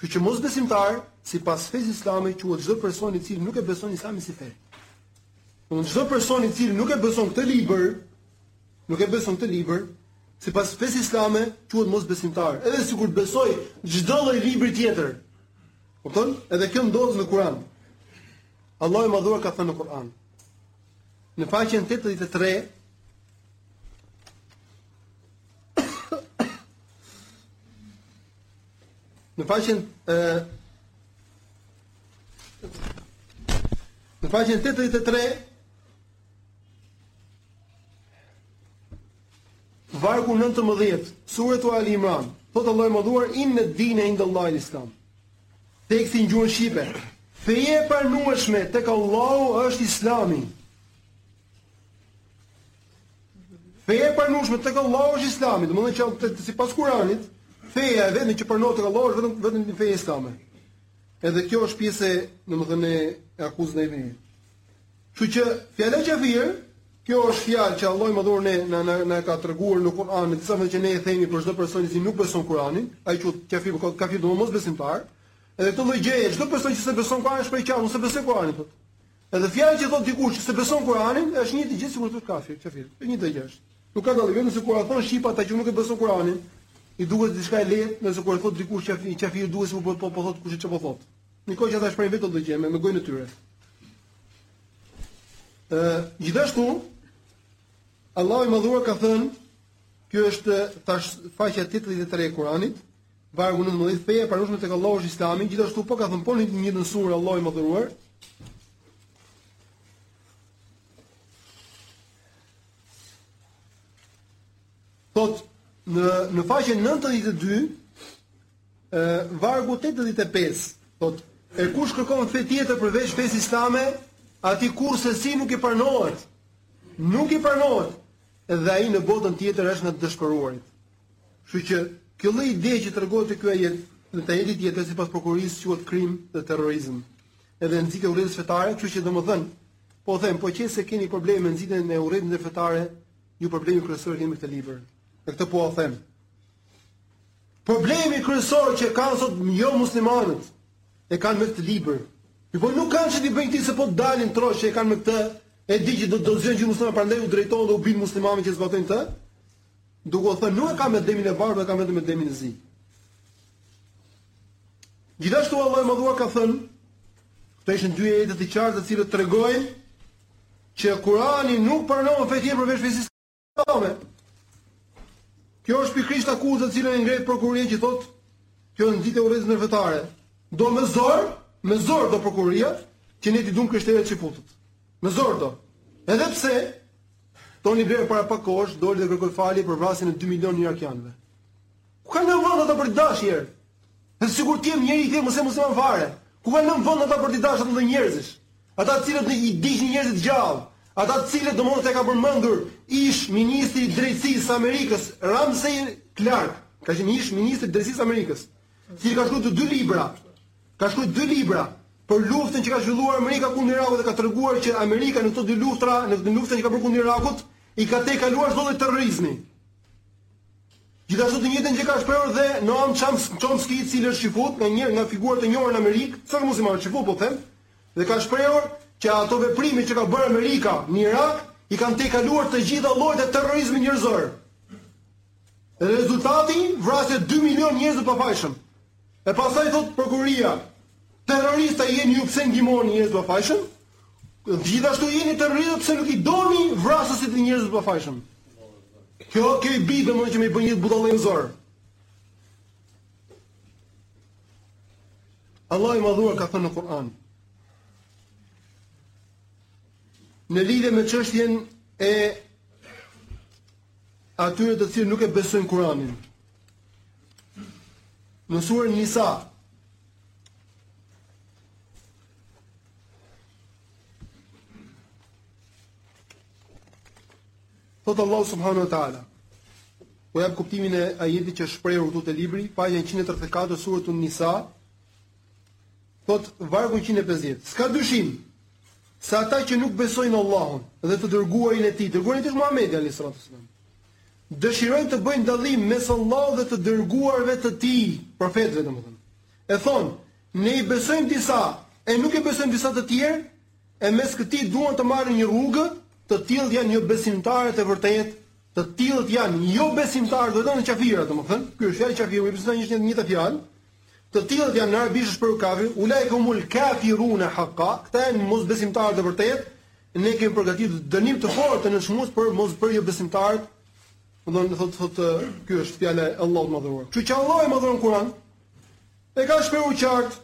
Kështu që mosbesimtar, sipas fesë islame, quhet çdo person i cili nuk e beson Islamin si fe. Pra çdo person i cili nuk e beson këtë libër, nuk e beson këtë libër, sipas fesë islame, quhet mosbesimtar, edhe sikur të besojë çdo lloj libri tjetër. Kupton? Edhe kjo ndodhet në Kur'an. Allahu i Madhëruar ka thënë në Kur'an. Në faqen 83 Në faqen e Në faqen 83 Vargu 19 Suretu Ali Imran Thotë Allahu i madhëruar Inne dine indallahil islam Teksti në gjuhën shqipe Fe e pranueshme Tek Allahu është islami Feja e pranueshme tek Allahu është Islami, domethënë që të, të, sipas Kuranit, feja e vetme që pranohet tek Allahu është vetëm vetëm feja islame. Edhe kjo është pjesë, domethënë e akuzës ndaj neve. Kështu që fjala kafir, kjo është fjalë që Allahu i Madhëruar ne na na, na ka treguar në Kur'an, në disa vende që ne i themi për çdo person që nuk beson Kur'anin, ai quhet kafir, kafir do të thotë mosbesimtar. Edhe këtë lloj gjëje, çdo person që s'e beson Kur'anin është prej kafirëve, s'e beson Kur'anin thotë. Edhe fjala që thotë dikush që s'e beson Kur'anin, është e njëjta gjë sikur thotë kafir, kafir. E njëjta gjë është. Nuk ka dallim, vetëm se kur e thon shqip ata që nuk e besojnë Kur'anin, i duket diçka e lehtë, ndërsa kur e thotë dikush kafir, kafir duket sikur po po, po thotë kushedi çfarë po thotë. Ndërkohë që ata shprehin vetë këtë gjë me, me gojën e tyre. Ë, gjithashtu Allahu i Madhëruar ka thënë, kjo është tash faqja 83 e Kur'anit, Vargu nëntëmbëdhjetë, Feja e pranueshme tek Allahu është Islami, gjithashtu po ka thënë po në të njëjtën sure Allahu i Madhëruar, Thot në në faqen 92 ë vargu 85 thot e kush kërkon fe tjetër përveç fesë islame atij kurrsesi nuk i pranohet nuk i pranohet dhe ai në botën tjetër është nga të dëshpëruarit Kështu që, kjo lloj ideje që tregohet te ky ajet, edhe te ajeti tjetër sipas prokurorisë quhet krim dhe terrorizëm. Edhe nxitje e urrejtjes fetare, kështu që domethënë, po them, po qe se kini probleme me nxitjen e urrejtjes fetare, ju problemin kryesor keni këtë libër. Dhe këtë po them. Problemin kryesor që kanë sot jomuslimanët e kanë me këtë libër. Po nuk kanë çfarë t'i bëjnë, se po dalin troç që e kanë me këtë, e dinë që do të çohen gjithë muslimanët prandaj u drejtohen dhe u bin muslimanëve që zbatojnë atë. Duke u thënë nuk e kam me demin e bardhë, e kam vetëm me demin e zi. Gjithashtu Allahu i Madhëruar ka thënë, këto ishin dy ajete të qarta të cilat tregojnë që Kurani nuk pranon fe tjetër përveç fesë islame. Kjo është pikërisht akuza të cilën e ngre prokuroria që thotë kjo është nxitje e urrejtjes ndërfetare. Do me zor, me zor do prokuroria që ne t'i duam krishterët, çifutët. Me zor do. Edhe pse Tony Blair para pak kohësh doli dhe kërkoi falje për vrasjen e dy milionë irakianëve. Ku kanë lënë vend ata për t'i dashë njerëzit? Edhe sikur të jem njeri i tillë mos jem musliman fare. Ku kanë lënë vend ata për t'i dashë atë lloj njerëzish? Ata të cilët i digjnin njerëzit të gjallë, ata të cilët domethënë e ka përmendur ish ministri i drejtësisë së Amerikës, Ramsey Clark, ka qenë ish ministër i drejtësisë së Amerikës, i cili ka shkruar dy libra. Ka shkruar dy libra për luftën që ka zhvilluar Amerika kundër Irakut dhe ka treguar që Amerika në këto dy luftra, në këtë luftën që ka bërë kundër Irakut, i ka tejkaluar çdo lloj terrorizmi. Gjithashtu të njëjtën gjë ka shprehur dhe Noam Chomsky, i cili është shifut, nga një nga figurat e njohura në Amerikë, s'është musliman, shifut po them, dhe ka shprehur që ato veprime që ka bërë Amerika në Irak i kanë tejkaluar të gjitha llojet e terrorizmit njerëzor. Rezultati, vrasja e 2 milionë njerëzve të pafajshëm. E pastaj thotë prokuroria, terrorista jeni ju pse ndihmoni njerëz të pafajshëm. Gjithashtu jeni terroristë pse nuk i doni vrasësit e njerëzve të pafajshëm? Kjo kjo i bie domethënë që më bën një budallë me zor. Allahu i madhëruar ka thënë në Kur'an. Në lidhje me çështjen e atyre të cilët nuk e besojnë Kur'anin, Në surën Nisa, Thotë Allahu subhanahu wa ta'ala Po jap kuptimin e ajetit që është shprehur këtu te libri Faqja 134 suretu Nisa Thotë vargu 150 S'ka dyshim Se ata që nuk besojnë Allahun Dhe të dërguarin e tij Dërguari i tij është Muhamedi Dëshirojnë të bëjnë dallim mes Allahut dhe të dërguarve të Tij, profetëve, domethënë. E thonë, Ne i besojmë disa, e nuk i besojmë disa të tjerë, e mes këtij duan të marrin një rrugë, të tillët janë jobesimtarët e vërtetë, të tillët janë jobesimtarët, domethënë qafirët, domethënë, kjo është fjala qafir, jobesimtari është e njëjta fjalë. Të tillët janë në arabisht shprehur kafir, ulaika humul kafiruna haqqa, këta janë mosbesimtarët e vërtetë. Ne kemi përgatitur dënim të fortë e nënçmues për mos për jo besimtarët. Domethënë thotë thotë kjo është fjala e Allahut të madhëruar. Kështu që Allahu i madhëruar në Kur'an e ka shprehur qartë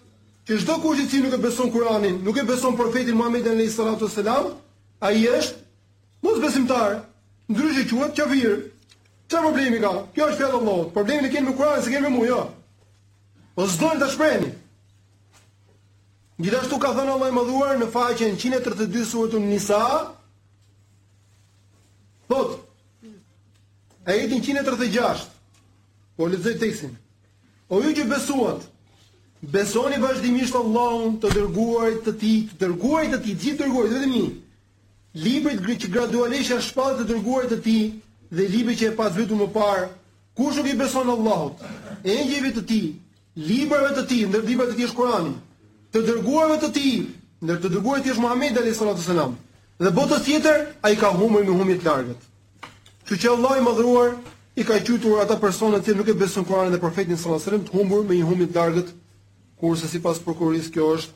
që çdokush i cili nuk e beson Kur'anin, nuk e beson profetin Muhamedin alayhi salatu wasalam, ai është Mosbesimtar, ndryshe quhet kafir. Çfarë problemi ka? Kjo është fjala e Allahut. Problemin e keni me Kur'anin, s'e keni me mua, jo. Po s'doni ta shprehni. Gjithashtu ka thënë Allahu i Madhëruar në faqen 132 suretu Nisa, thotë ajeti 136. Po lexoj tekstin. O ju që besuat, besoni vazhdimisht Allahun, të dërguarit të Tij, të dërguarit të Tij, gjithë të dërguarit, jo vetëm një. Librit që gradualisht ia shpalli të dërguarit të Tij dhe librit që e pat zbritur më parë, kush nuk i beson Allahut, engjëjve të Tij, librave të Tij, ndër librat e Tij është Kurani, të dërguarve të Tij, ndër të dërguarit e Tij është Muhamedi alejhi salatu ves selam, dhe botës tjetër, ai ka humbur me humbje të largët. Kështu që Allahu i Madhëruar i ka quajtur ata persona të cilët nuk e besojnë Kur'anin dhe Profetin sallallahu alajhi wasallam të humbur me një humbje të largët, kurse sipas prokurorisë kjo është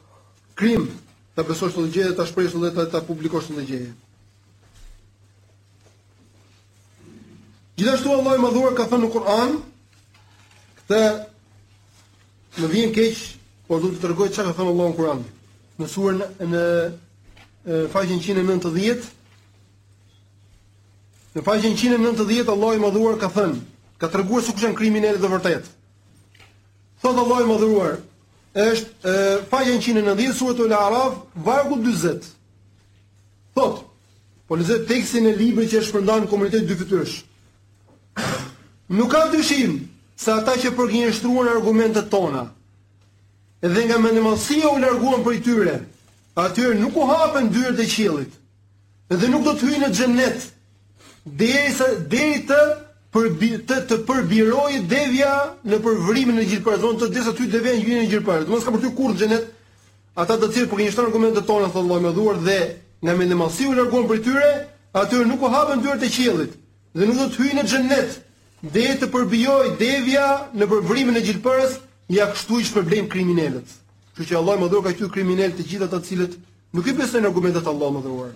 Krim, ta besosh çdo gjë dhe ta shprehësh çdo gjë dhe ta publikosh çdo gjë. Gjithashtu Allahu i Madhëruar ka thënë në Kur'an, këtë më vjen keq, por do të tregoj çfarë ka thënë Allahu në Kur'an. Në surën në faqen 190 Në faqen 190 Allahu i Madhëruar ka thënë, ka treguar se kush janë kriminelët e vërtetë. Thotë Allahu i Madhëruar, është faqja 190 suretul Araf, vargu 40. Thotë, po lexoj tekstin e librit që e shpërndan komuniteti dyfytyrësh. Nuk ka dyshim se ata që përgënjeshtruan argumentet tona, dhe nga mendjemadhësia u larguan prej tyre, atyre nuk u hapen dyert e qiellit, dhe nuk do të hyjnë në xhenet, derisa deri të përbi, të, të përbirojë deveja nëpër vrimën e gjilpërës, domethënë derisa të hyjë deveja në synin e gjilpërës. Domethënë s'kanë për të hy kurrë në xhenet ata të cilët përgënjeshtrojnë argumentet tona thotë Allahu i Madhëruar dhe nga mendjemadhësia u larguan prej tyre, atyre nuk u hapen dyert e qiellit dhe nuk do të hyjnë në xhenet deri të përbirojë deveja nëpër vrimën e gjilpërës, ja kështu i shpërblen kriminelët. Kështu që Allahu i Madhëruar i ka quajtur kriminelë të gjithë ata të cilët nuk i besojnë argumentet e Allahut të Madhëruar.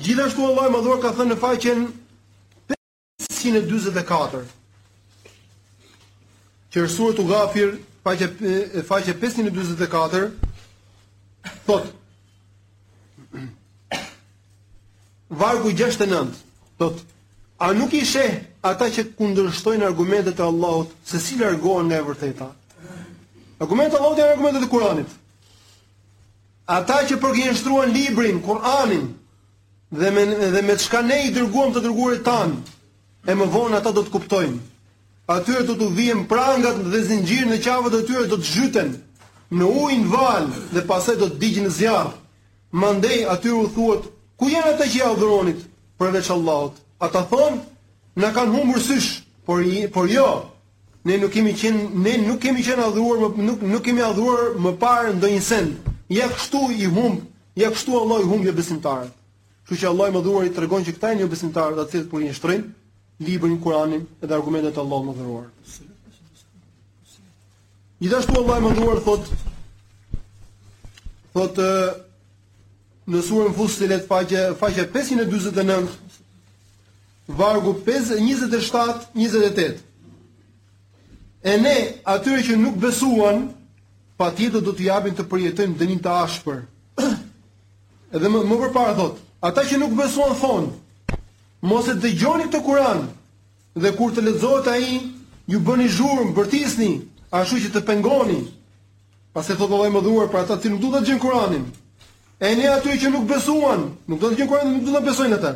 Gjithashtu Allahu i Madhëruar ka thënë në faqen 544 që është suretu Gafir faqe, faqe 544 thotë vargu 69 thotë a nuk i sheh ata që kundërshtojnë argumentet e Allahut se si largohen nga e vërteta argumentet e Allahut janë argumentet e Kuranit Ata që përgënjeshtruan Librin, Kur'anin, dhe me, dhe me çka ne i dërguam të dërguarit tanë, e më vonë ata do të kuptojnë. Atyre do t'u vihen prangat dhe zinxhirët në qafët e tyre do të zhyten në ujin valë dhe pastaj do të digjen në zjarr. Mandej atyre u thuhet, ku janë ata që i adhuronit përveç Allahut? Ata thonë, na kanë humbur sysh, por por jo, Ne nuk kemi qenë, ne nuk kemi qenë adhuruar, më, nuk nuk kemi adhuruar më parë ndonjë sen. Ja kështu i humb, ja kështu Allahu i humb jobesimtarët. Kështu që Allahu i madhëruar i tregon që këta janë jobesimtarët, ata të cilët kundërshtojnë librin Kur'anin dhe argumentet e Allahut të madhëruar. Gjithashtu Allahu i madhëruar thotë thotë në surën Fussilet faqe faqe 549 Vargu pesë e njëzet e shtatë, njëzet e tetë. E ne, atyre që nuk besuan, patjetër do t'u japim të përjetojnë dënim të ashpër. Edhe më, më përpara thotë, ata që nuk besuan thonë, mos e dëgjoni këtë kuran, dhe kur të lexohet ai, ju bëni zhurmë, bërtisni, ashtu që të pengoni. Pastaj thotë Allahu i madhëruar për ata që nuk duan të dëgjojnë kuranin. E ne atyre që nuk besuan, nuk duan të dëgjojnë kuranin, nuk duan të besojnë ata.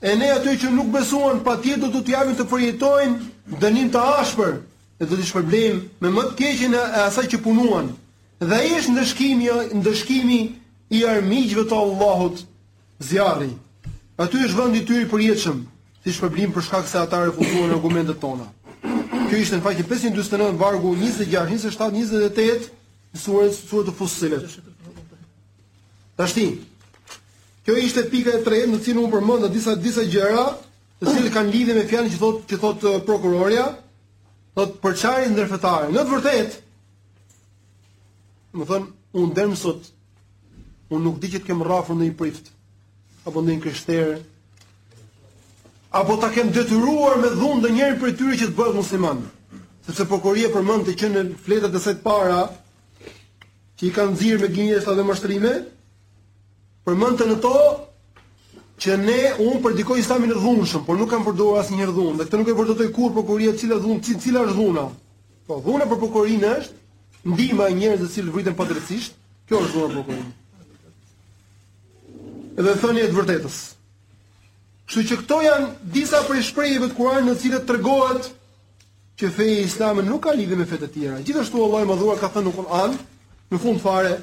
E ne atyre që nuk besuan, patjetër do t'u japim të përjetojnë dënim të ashpër dhe do t'i shpërblejmë me më të keqen e asaj që punuan. Dhe ai është ndëshkimi, ndëshkimi i armiqve të Allahut, zjarri. Aty është vendi i tyre i përjetshëm, si shpërblim për shkak se ata refuzuan argumentet tona. Kjo ishte në faqen 549 vargu 26, 27, 28 surës suretu Fussilet. Tashti, kjo ishte pika e tretë në të cilën unë përmenda disa, disa gjëra, të cilat kanë lidhje me fjalën që thotë që thotë uh, prokuroria, thotë përçarje ndërfetare. Në të vërtetë, domethënë, unë deri më sot, unë nuk di që të kem rrahur ndonjë prift, apo ndonjë të krishterë, apo ta kem detyruar me dhunë ndonjërin njërin prej tyre që të bëhet musliman. Sepse prokuroria përmendte që në fletët e saj të para, që i kanë nxirë me gënjeshtra dhe mashtrime, përmendte në to që ne unë predikoj islamin e dhunshëm, por nuk kam përdorur asnjëherë dhunë, dhe këtë nuk e vërtetoi kurrë prokuroria cila dhunë, cila, cila është dhuna. Po dhuna për prokurorinë është ndihma e njerëzve të cilët vriten padrejtisht, kjo është dhuna për prokurorinë. Edhe thënia e të vërtetës. Kështu që këto janë disa prej shprehjeve të Kuranit në të cilat tregohet që feja islame nuk ka lidhje me fetë e tjera. Gjithashtu Allahu i Madhëruar ka thënë në Kur'an, në fund fare,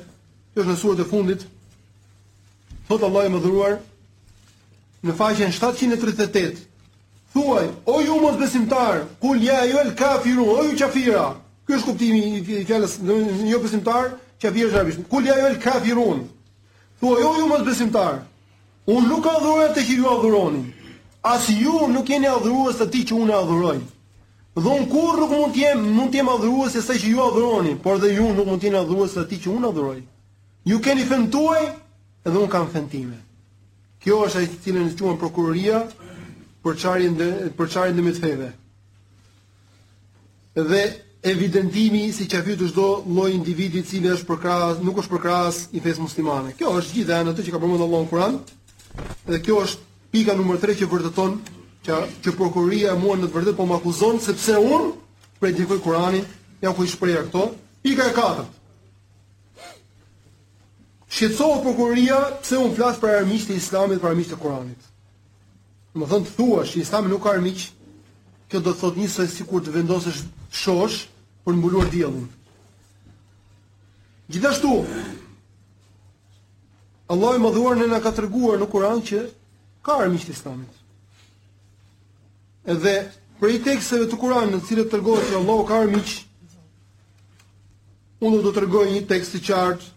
që është në suret e fundit, thotë Allahu i Madhëruar në faqen 738, thuaj, o ju mosbesimtarë, kul ja ejjuhel kafirun, o ju qafira, ky është kuptimi i fjalës, domethënë jobesimtarë, qafira është arabisht, kul ja ejjuhel kafirun, thuaj, o ju mosbesimtarë, Unë nuk adhuroj atë që ju adhuroni, as ju nuk jeni adhurues të atij që unë adhuroj. Dhe unë kurrë nuk mund të jem, mund të jem adhurues i asaj që ju adhuroni, por edhe ju nuk mund të jeni adhurues të atij që unë adhuroj. Ju keni fenë tuaj dhe unë kam fenë time. Kjo është ajo të cilën e quan prokuroria përçarjen përçarjen ndërmjet feve. Dhe evidentimi si qafir të çdo lloj individi i cili është përkrahës, nuk është përkrahës i fesë muslimane. Kjo është gjithë ajo ato që ka përmendur Allahu në Kur'an. Dhe kjo është pika numër 3 që vërteton që, që prokuroria mua në të vërtetë po më akuzon sepse unë predikoj Kur'anin, ja ku i shpreha këto. Pika e katërt. Shqetësohet prokuroria pse unë flas për armiqtë e Islamit, për armiqtë e Kur'anit. Domethënë të thuash që islami nuk ka armiq, kjo do të thotë njësoj sikur të vendosësh shoshë për të mbuluar diellin. Gjithashtu, Allahu i Madhëruar ne na ka treguar në Kur'an që ka armiq të islamit. Edhe prej teksteve të Kur'anit në të cilat tregohet që Allahu ka armiq, unë do të tregoj një tekst të qartë,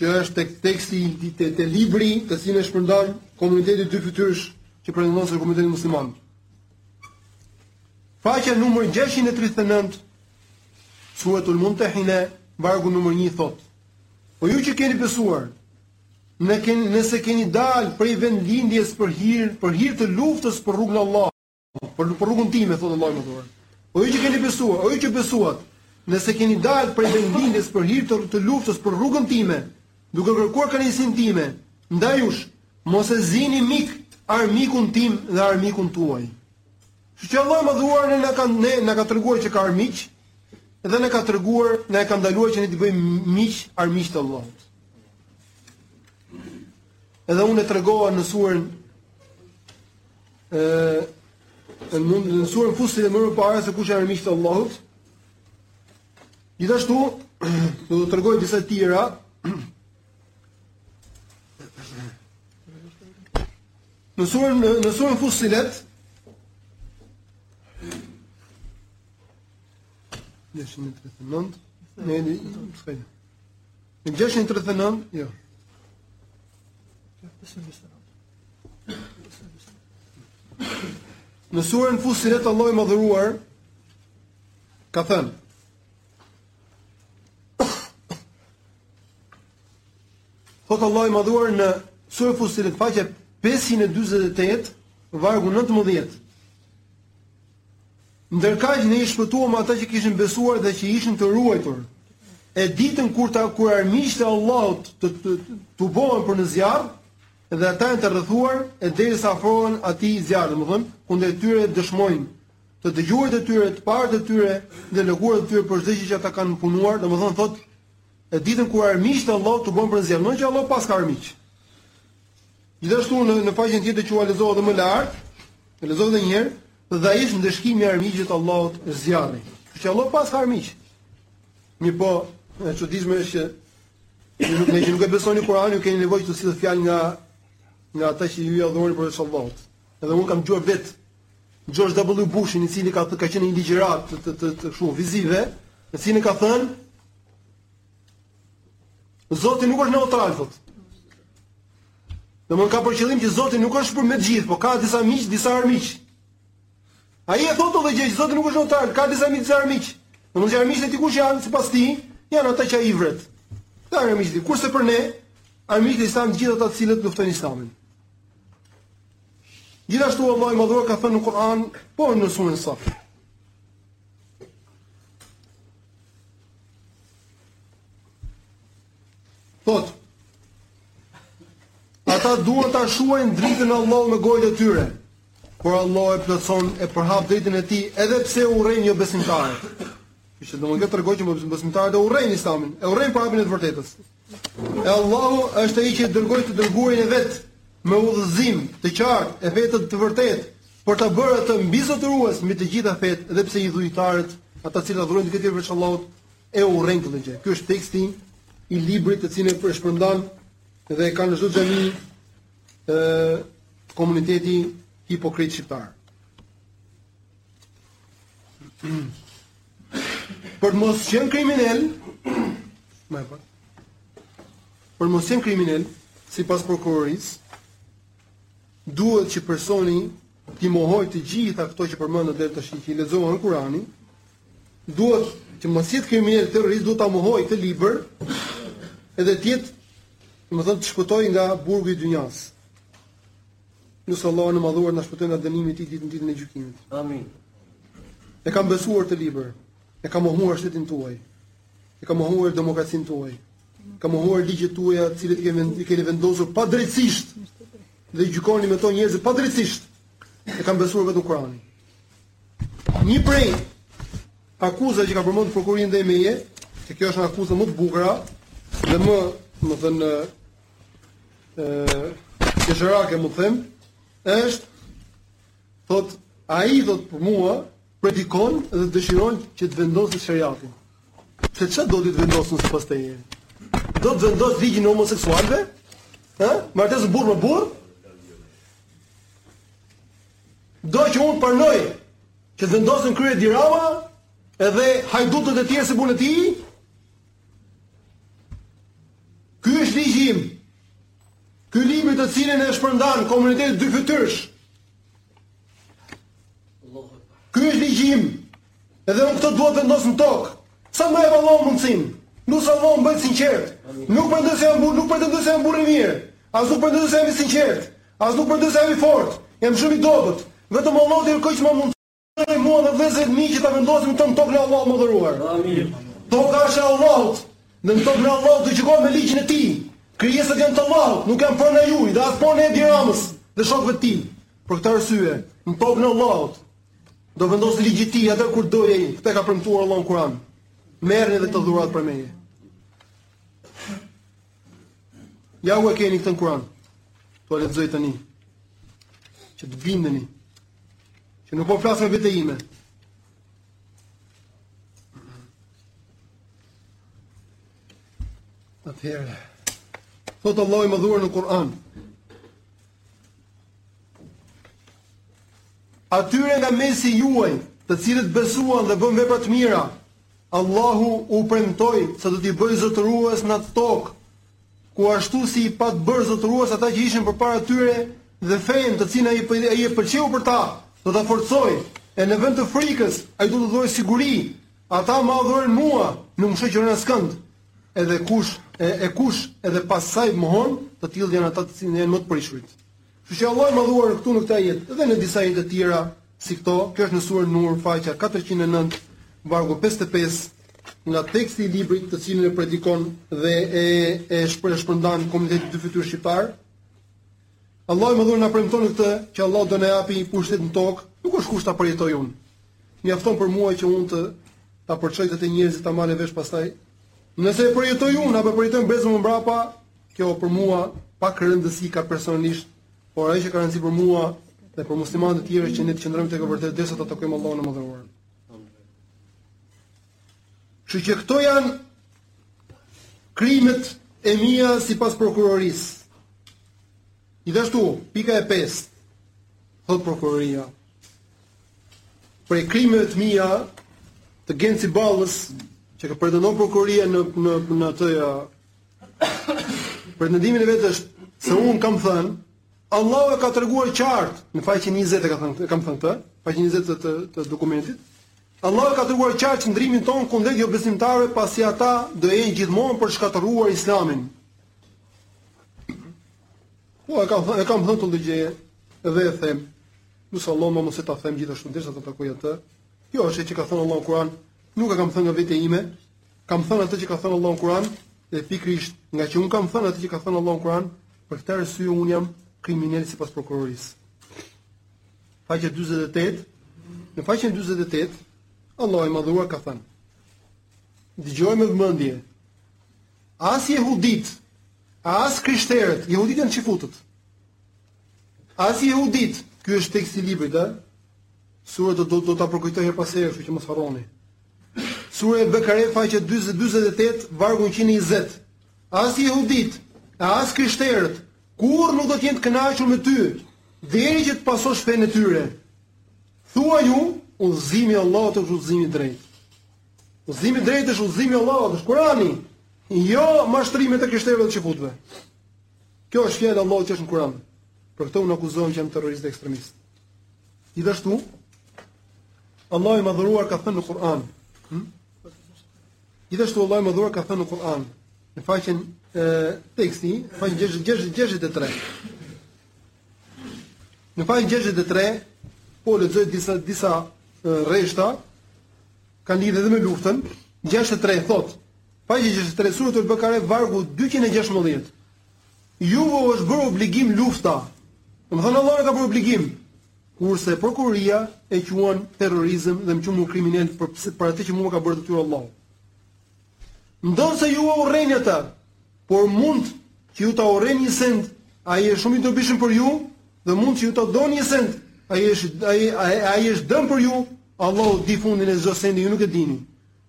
Që është tek teksti i, te, te libri të cilin e shpërndan komuniteti dyfytyrësh që pretendon se komuniteti musliman. Faqja numër 639 Suratul Mumtahina, vargu numër 1 thotë: O ju që keni besuar, në keni nëse keni dalë prej vendlindjes për hir, për hir të luftës për rrugën e Allahut, Për për rrugën time thotë Allahu i Madhëruar. O ju që keni besuar, o ju që besuat, nëse keni dalë prej vendlindjes për hir të, të luftës për rrugën time, duke kërkuar kënaqësinë time, ndaj jush, mos e zini mik armikun tim dhe armikun tuaj. Kështu që Allahu i Madhëruar ne na ka ne na ka treguar që ka armiq dhe na ka treguar, na e ka ndaluar që ne të bëjmë miq armiqtë e Allahut. Edhe unë e tregova në surën Ëh, në surën Fusilet më parë se kush janë armiqtë e Allahut. Gjithashtu, do të tregoj disa të tjera. Në surën në surën Fusilet, është në 639, jo. Në surën Fusilet Allahu i Madhëruar ka thënë Thotë Allahu i Madhëruar në surën Fusilet faqe 548 vargu 19 Ndërkaq ne i shpëtuam ata që kishin besuar dhe që ishin të ruajtur. E ditën kur ta kur armiqtë e Allahut të të, të tubohen për në zjarr, Dhe ata janë të rrethuar e derisa afrohen atij zjarri, domethënë, kundrejt tyre dëshmojnë të dëgjuarit e tyre, të pamurit e tyre dhe lëkurët e tyre për çdo gjë që ata kanë punuar, domethënë thotë e ditën kur armiqtë e Allahut tubohen për zjarr, domethënë që Allahu paska armiq. Gjithashtu në në faqen tjetër që u lexova edhe më lart, e lexoj edhe një herë, dhe ai është ndëshkimi i armiqve të Allahut zjarri. Që Allahu paska armiq. Mirpo, e çuditshme është që Ju nuk nuk nuk e besoni Kur'anin, ju keni nevojë që t'ju sjell fjalë nga nga ata që ju i adhuroni përveç Allahut. Edhe unë kam dëgjuar vetë George W. Bushin, i cili ka ka qenë një ligjërat të të të, televizive, në cilën ka thënë Zoti nuk është neutral thotë. Domthon ka për qëllim që Zoti nuk është për me të gjithë, por ka disa miq, disa armiq. Ai e thotë këtë gjë që Zoti nuk është neutral, ka disa miq, disa armiq. Domethënë që armiqtë e tij kush janë sipas tij, janë ata që ai vret. Këta janë armiqtë. Kurse për ne, armiqtë e Islamit të gjithë ata të cilët luftojnë Islamin. Gjithashtu Allahu i Madhuar ka thënë në Kur'an, po në surën Saf. Thot, ata duan ta shuajnë dritën e Allahut me gojët e tyre, por Allahu e plotëson e përhap dritën e tij edhe pse e urrejnë jobesimtarët. Ishte, domethënë, na tregoi që mosbesimtarët e urrejnë Islamin, e urrejnë përhapjen e të vërtetës. E Allahu është ai që e dërgoi të dërguarin e vet me udhëzim të qartë e fe të vërtetë për ta bërë atë mbizotërues mbi të gjitha fetë, edhe pse idhujtarët, ata të cilët adhurojnë tjetër veç Allahut, E urrejnë këtë gjë. Ky është teksti i librit të cilin e shpërndan dhe e ka në çdo xhami ë komuniteti hipokrit shqiptar. Për të mos qenë kriminel, më e vërtetë. Për të mos qenë kriminel, sipas prokurorisë, duhet që personi t'i mohojë të gjitha këto që përmendëm deri tash që i lexuam nga Kur'ani, Duhet që mos jetë kriminel terrorist, duhet ta mohojë këtë libër edhe të jetë, domethënë, të shpëtojë nga burgu i dynjas. Lus Allahun e Madhëruar të na shpëtojë nga dënimi i tij ditën, ditën e gjykimit. Amin. E kam besuar këtë libër, e kam mohuar shtetin tuaj, e kam mohuar demokracinë tuaj, e kam mohuar ligjet tuaja të cilat i keni vendosur padrejtësisht dhe gjykoni me to njerëzit padrejtësisht. E kam besuar vetëm Kur'anin. Një prej akuzave që ka përmendur prokurori ndaj meje, që kjo është akuza më e bukur dhe më, me thënë, ë qesharake me thënë, është thot ai do të për mua predikon dhe dëshiron që të vendosë shariatin. Pse çfarë do të vendosim sipas teje? Do të vendos ligjin e homoseksualëve? Ë? Martesë burrë me burrë? Do që unë të pranoj që të vendosen në krye Edi Rama edhe hajdutët e tjerë si punë e tij. Ky është ligji im. Ky libër të cilin e shpërndan komuniteti dy fytyrësh. Ky është ligji im. Edhe unë këtë dua të vendos në tokë. Sa ma jep Allahu mundësinë. Lus Allahun të më bëjë të sinqertë. Nuk pretendoj se jam burrë, nuk pretendoj se jam burrë i mirë. As nuk pretendoj se jam i sinqertë. As nuk pretendoj se jam i fortë. Jam shumë i dobët. Vetëm Allahut i kërkoj që të ma mundësojë mua dhe vëllezërve të mi që ta vendosim këtë në tokën e Allahut të Madhëruar. Amin. Toka është e Allahut. Dhe në tokën e Allahut do gjykojmë me ligjin e tij. Krijesat janë të Allahut, nuk janë pronë e juaj dhe as pronë e Edi Ramës dhe shokëve të tij. Për këtë arsye, në tokën e Allahut, Do vendoset ligji i tij atëherë kur të dojë ai. Këtë e ka premtuar Allahu në Kur'an. Merrni edhe këtë dhuratë prej meje. Ja ku e keni këtë në Kur'an. T'jua lexoj tani. Që të bindeni. Që nuk po flas nga vetja ime. Atëherë. Thotë Allahu i Madhëruar në Kur'an. Atyre nga mesi juaj, të cilët besuan dhe bënë vepra të mira, Allahu u premtoi se do t'i bëjë zotërues në atë tokë, ku ashtu si i pat bërë zotërues ata që ishin përpara tyre dhe fenë të cilën ai ai e pëlqeu për ta, do ta forcojë. E në vend të frikës, ai do të dhurojë siguri. Ata më adhurojnë mua, nuk më shoqërojnë askënd. Edhe kush e, e kush edhe pas kësaj mohon, të tillë janë ata të cilët janë më të prishurit. Kështu që Allahu i Madhëruar këtu në këtë ajet dhe në disa ajete të tjera si këto, kjo është në surën Nur, faqja katërqind e nëntë, vargu pesëdhjetë e pesë, nga teksti i librit të cilin e predikon dhe e e shpërndan komuniteti dyfytyrësh shqiptar. Allahu i Madhëruar na premton këtë që Allahu do na japi pushtet në tokë, nuk është kusht ta përjetoj unë. Mjafton për mua që unë të ta përçoj te njerëzit ta marrin vesh pastaj. Nëse e përjetoj unë apo përjetojnë brezat më mbrapa, Kjo për mua pak rëndësi ka personalisht, por ajo që ka rëndësi për mua dhe për muslimanët e tjerë që ne të qëndrojmë tek e vërteta derisa të takojmë Allahun e Madhëruar. Kështu që këto janë krimet e mia sipas prokurorisë. Gjithashtu, pika e 5 thot prokuroria. Për krimet e mia të Genci Ballës çka pretendon prokuroria në në në atë Pretendimin e vet është se un kam thënë Allahu e ka treguar qartë në faqen 20 e ka thënë e kam thënë këtë, faqen 20 të, të, të dokumentit. Allahu ka treguar qartë qëndrimin tonë kundrejt jobesimtarëve pasi ata do jenë gjithmonë për të shkatërruar Islamin. Po e kam e kam thënë këtë gjë dhe e them. Nëse Allahu më mundëson ta them gjithashtu derisa ta takoj atë. Kjo është që ka thënë Allahu në Kur'an, nuk e kam thënë nga vetja ime, Kam thënë atë që ka thënë Allahu në Kur'an, dhe pikërisht ngaqë un kam thënë atë që ka thënë Allahu në Kur'an, për këtë arsye un jam krimineli sipas prokurorisë. Faqja 48, në faqen 48, Allahu i madhëruar ka thënë: Dëgjoje me vëmendje. As jehuditë, as krishterët, jehuditë janë çifutët. As jehuditë, ky është teksti i librit, ë? Sura do do, do ta përkujtoj herë pas here, kështu që mos harroni. Sura el Bekare faqe 48 vargu 120. As jehuditë, e as krishterët, kurrë nuk do të jenë të kënaqur me ty, derisa të pasosh fenë e tyre. Thuaju, udhëzimi i Allahut është udhëzimi i drejtë. Udhëzimi i drejtë është udhëzimi i Allahut, është Kurani. Jo mashtrimet e krishterëve dhe çifutëve. Kjo është fjala e Allahut që është në Kur'an. Për këtë unë akuzohem që jam terrorist e ekstremist. Gjithashtu, Allahu i madhëruar ka thënë në Kur'an. Hm? Gjithashtu Allahu i madhëruar ka thënë në Kur'an, në faqen e tekstit, faqen 63. Në faqen 63 po lexoj disa disa rreshta kanë lidhje edhe me luftën. 63 thotë Faqja gjashtëdhjetë e tre surja el Bekare vargu dyqind e gjashtëmbëdhjetë Juve u është bërë obligim lufta. Domethënë Allahu ka bërë obligim. Kurse prokuroria e quan terrorizëm dhe më quan mua kriminel për pse për atë që ma ka bërë detyrë Allahu. Ndonëse ju e urreni atë, por mund që ju ta urreni një send, ai është shumë i dobishëm për ju dhe mund që ju ta doni një send, ai është ai ai është dëm për ju, Allahu di fundin e çdo sendi, ju nuk e dini.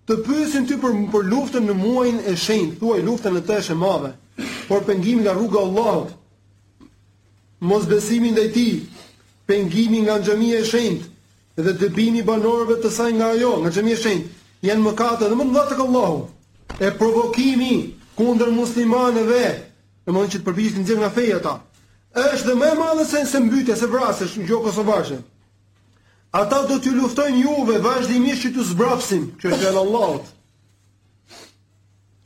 Të pyesin ty për për luftën në muajin e shenjtë, thuaj lufta në të është e madhe, por pengimi nga rruga e Allahut, mosbesimi ndaj tij, pengimi nga xhamia e shenjtë dhe dëbimi i banorëve të saj nga ajo, nga xhamia e shenjtë, janë mëkate edhe më të mëdha tek Allahu. E provokimi kundër muslimanëve, domethënë që të përpiqet të nxjerrë nga feja ata, është dhe më e madhe se se mbytja, se vrasjesh gjo kosovarësh. Ata do t'ju luftojnë juve vazhdimisht që t'ju zbrapsin, kjo është fjalë e Allahut.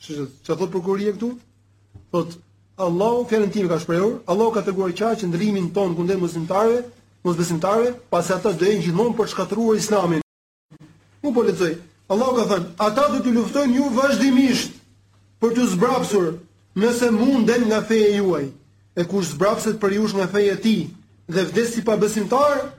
Ç'është? Ç'a thot prokuroria këtu? Thot Allahu fjalën time ka shprehur, Allahu ka treguar qartë qëndrimin tonë kundër muslimanëve, mosbesimtarëve, pasi ata do jenë gjithmonë për të shkatërruar Islamin. Unë po lexoj. Allahu ka thënë, ata do t'ju luftojnë juve vazhdimisht për t'ju zbrapsur, nëse munden nga feja juaj. E kush zbrapset prej jush nga feja e tij dhe vdes si pabesimtar,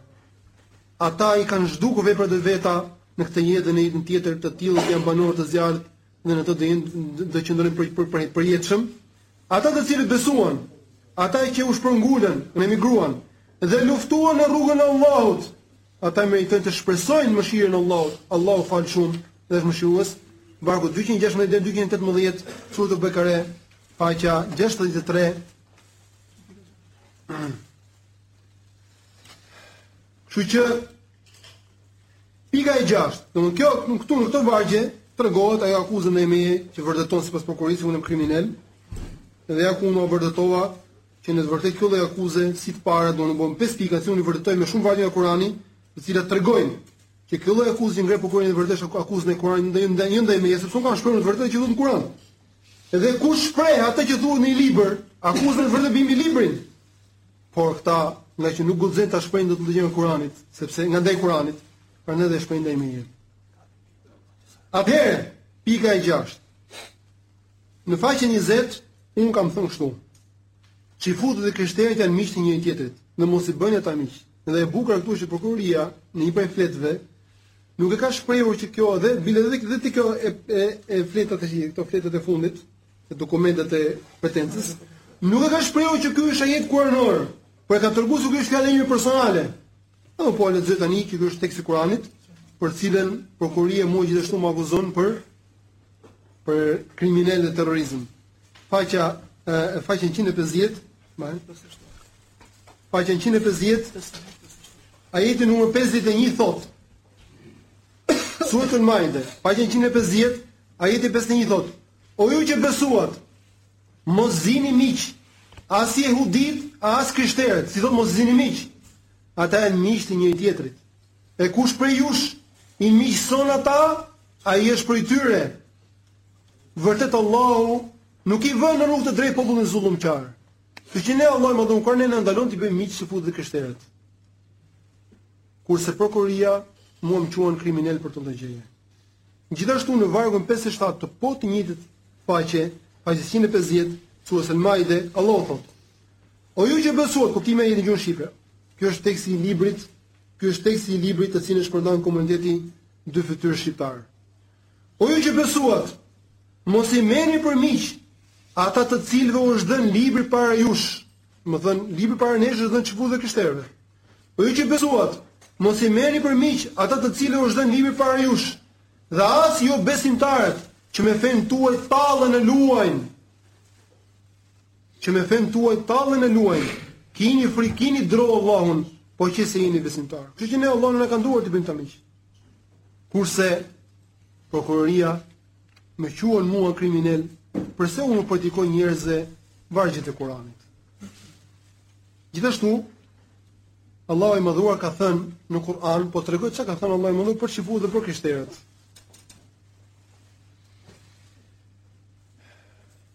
ata i kanë zhdukur veprat e veta në këtë jetë dhe në jetën tjetër, të tillët janë banorë të zjarrit dhe në të do jenë do qëndrojnë për për për përjetshëm. Ata të cilët besuan, ata që u shpërngulën, emigruan dhe luftuan në rrugën e Allahut, Ata meritojnë të shpresojnë mëshirën e Allahut, Allahu fal shumë dhe është mëshirues. Vargu dyqind e gjashtëmbëdhjetë deri në dyqind e tetëmbëdhjetë, Suratu Bekare, faqja gjashtëdhjetë e tre. Kështu që pika e gjashtë, domthonë kjo këtu në këto vargje tregohet ajo akuza e mia që vërteton sipas prokurorisë unë jam kriminel dhe ja ku unë vërtetova Që në të vërtetë kjo lloj akuze, si të parat, domethënë pesë pika të cilat i vërtetoj me shumë vargje nga Kurani, të cilat tregojnë që kjo lloj akuze që ngre prokurori në të vërtetë është akuzë ndaj Kuranit, ndaj ndaj jo ndaj meje, sepse nuk kanë shkruar në të vërtetë që thuhet në Kuran. Dhe kush shpreh atë që thuhet në një libër, akuza në të vërtetë bie mbi librin. Por këta, nga që nuk guxojnë ta shprehin dot këtë gjë ndaj Kuranit, sepse nga ndaj Kuranit, prandaj dhe shprehin ndaj meje. Atëherë, pika e gjashtë. Në faqen 20, unë kam thënë kështu. Çifutët dhe krishterët janë miq të njëri-tjetrit, dhe mos i bëni ata miq. Dhe e bukur këtu është që prokuroria në një prej fletëve nuk e ka shprehur që kjo edhe bile edhe dhe ti kjo e e, e fleta të gjithë, këto fletët e fundit, te dokumentet e pretencës, nuk e ka shprehur që ky është ajet kuranor, por e ka treguar se ky është fjalë e imja personale. Apo po lexoj tani që ky është teksti i Kuranit, për të cilën prokuroria mua gjithashtu më akuzon për për kriminel dhe terrorizëm. Faqja e faqja 150, më Faqja 150, ajeti numër 51 thot. Suratul Maide, faqja 150, ajeti 51 thot. O ju që besuat, mos zini miq, as jehudit, as krishterët, si thot mos zini miq. Ata janë miq të njëri-tjetrit. E kush prej jush i miqson ata, Ai është prej tyre. Vërtet Allahu nuk i vë në rrugë të drejtë popullin zullumqar. Kështu që ne Allahu i Madhëruar ne na ndalon t'i bëjmë miq çifutët dhe krishterët. Kurse prokuroria mua më quan kriminal për këtë gjë. Gjithashtu në vargun 57 të po të njëjtit faqe, faqe 150, surës Al-Maide, Allahu thotë: O ju që besuat, kuptimi i gjuhës shqipe. Ky është teksti i librit, ky është teksti i librit të cilin e shpërndan komuniteti Dy fytyrë shqiptar. O ju që besuat, mos i merrni për miq ata të cilëve u është dhënë libri para jush. Domethënë, libri para nesh është dhënë çifutëve e krishterëve. O ju që besuat, mos i merrni për miq ata të cilëve u është dhënë libri para jush. Dhe as jobesimtarët që me fenë tuaj tallen e luajnë. që me fenë tuaj tallen e luajnë. Kini frikë, kini dro Allahun, po qe se jeni besimtarë. Kështu që ne Allahu na ka ndaluar t'i bëjmë ata miq. Kurse prokuroria më quan mua kriminal, përse unë u predikoj njerëzve vargjet e Kuranit. Gjithashtu, Allahu i Madhëruar ka thënë në Kur'an, po tregoj çka ka thënë Allahu i Madhëruar për çifutët dhe për krishterët.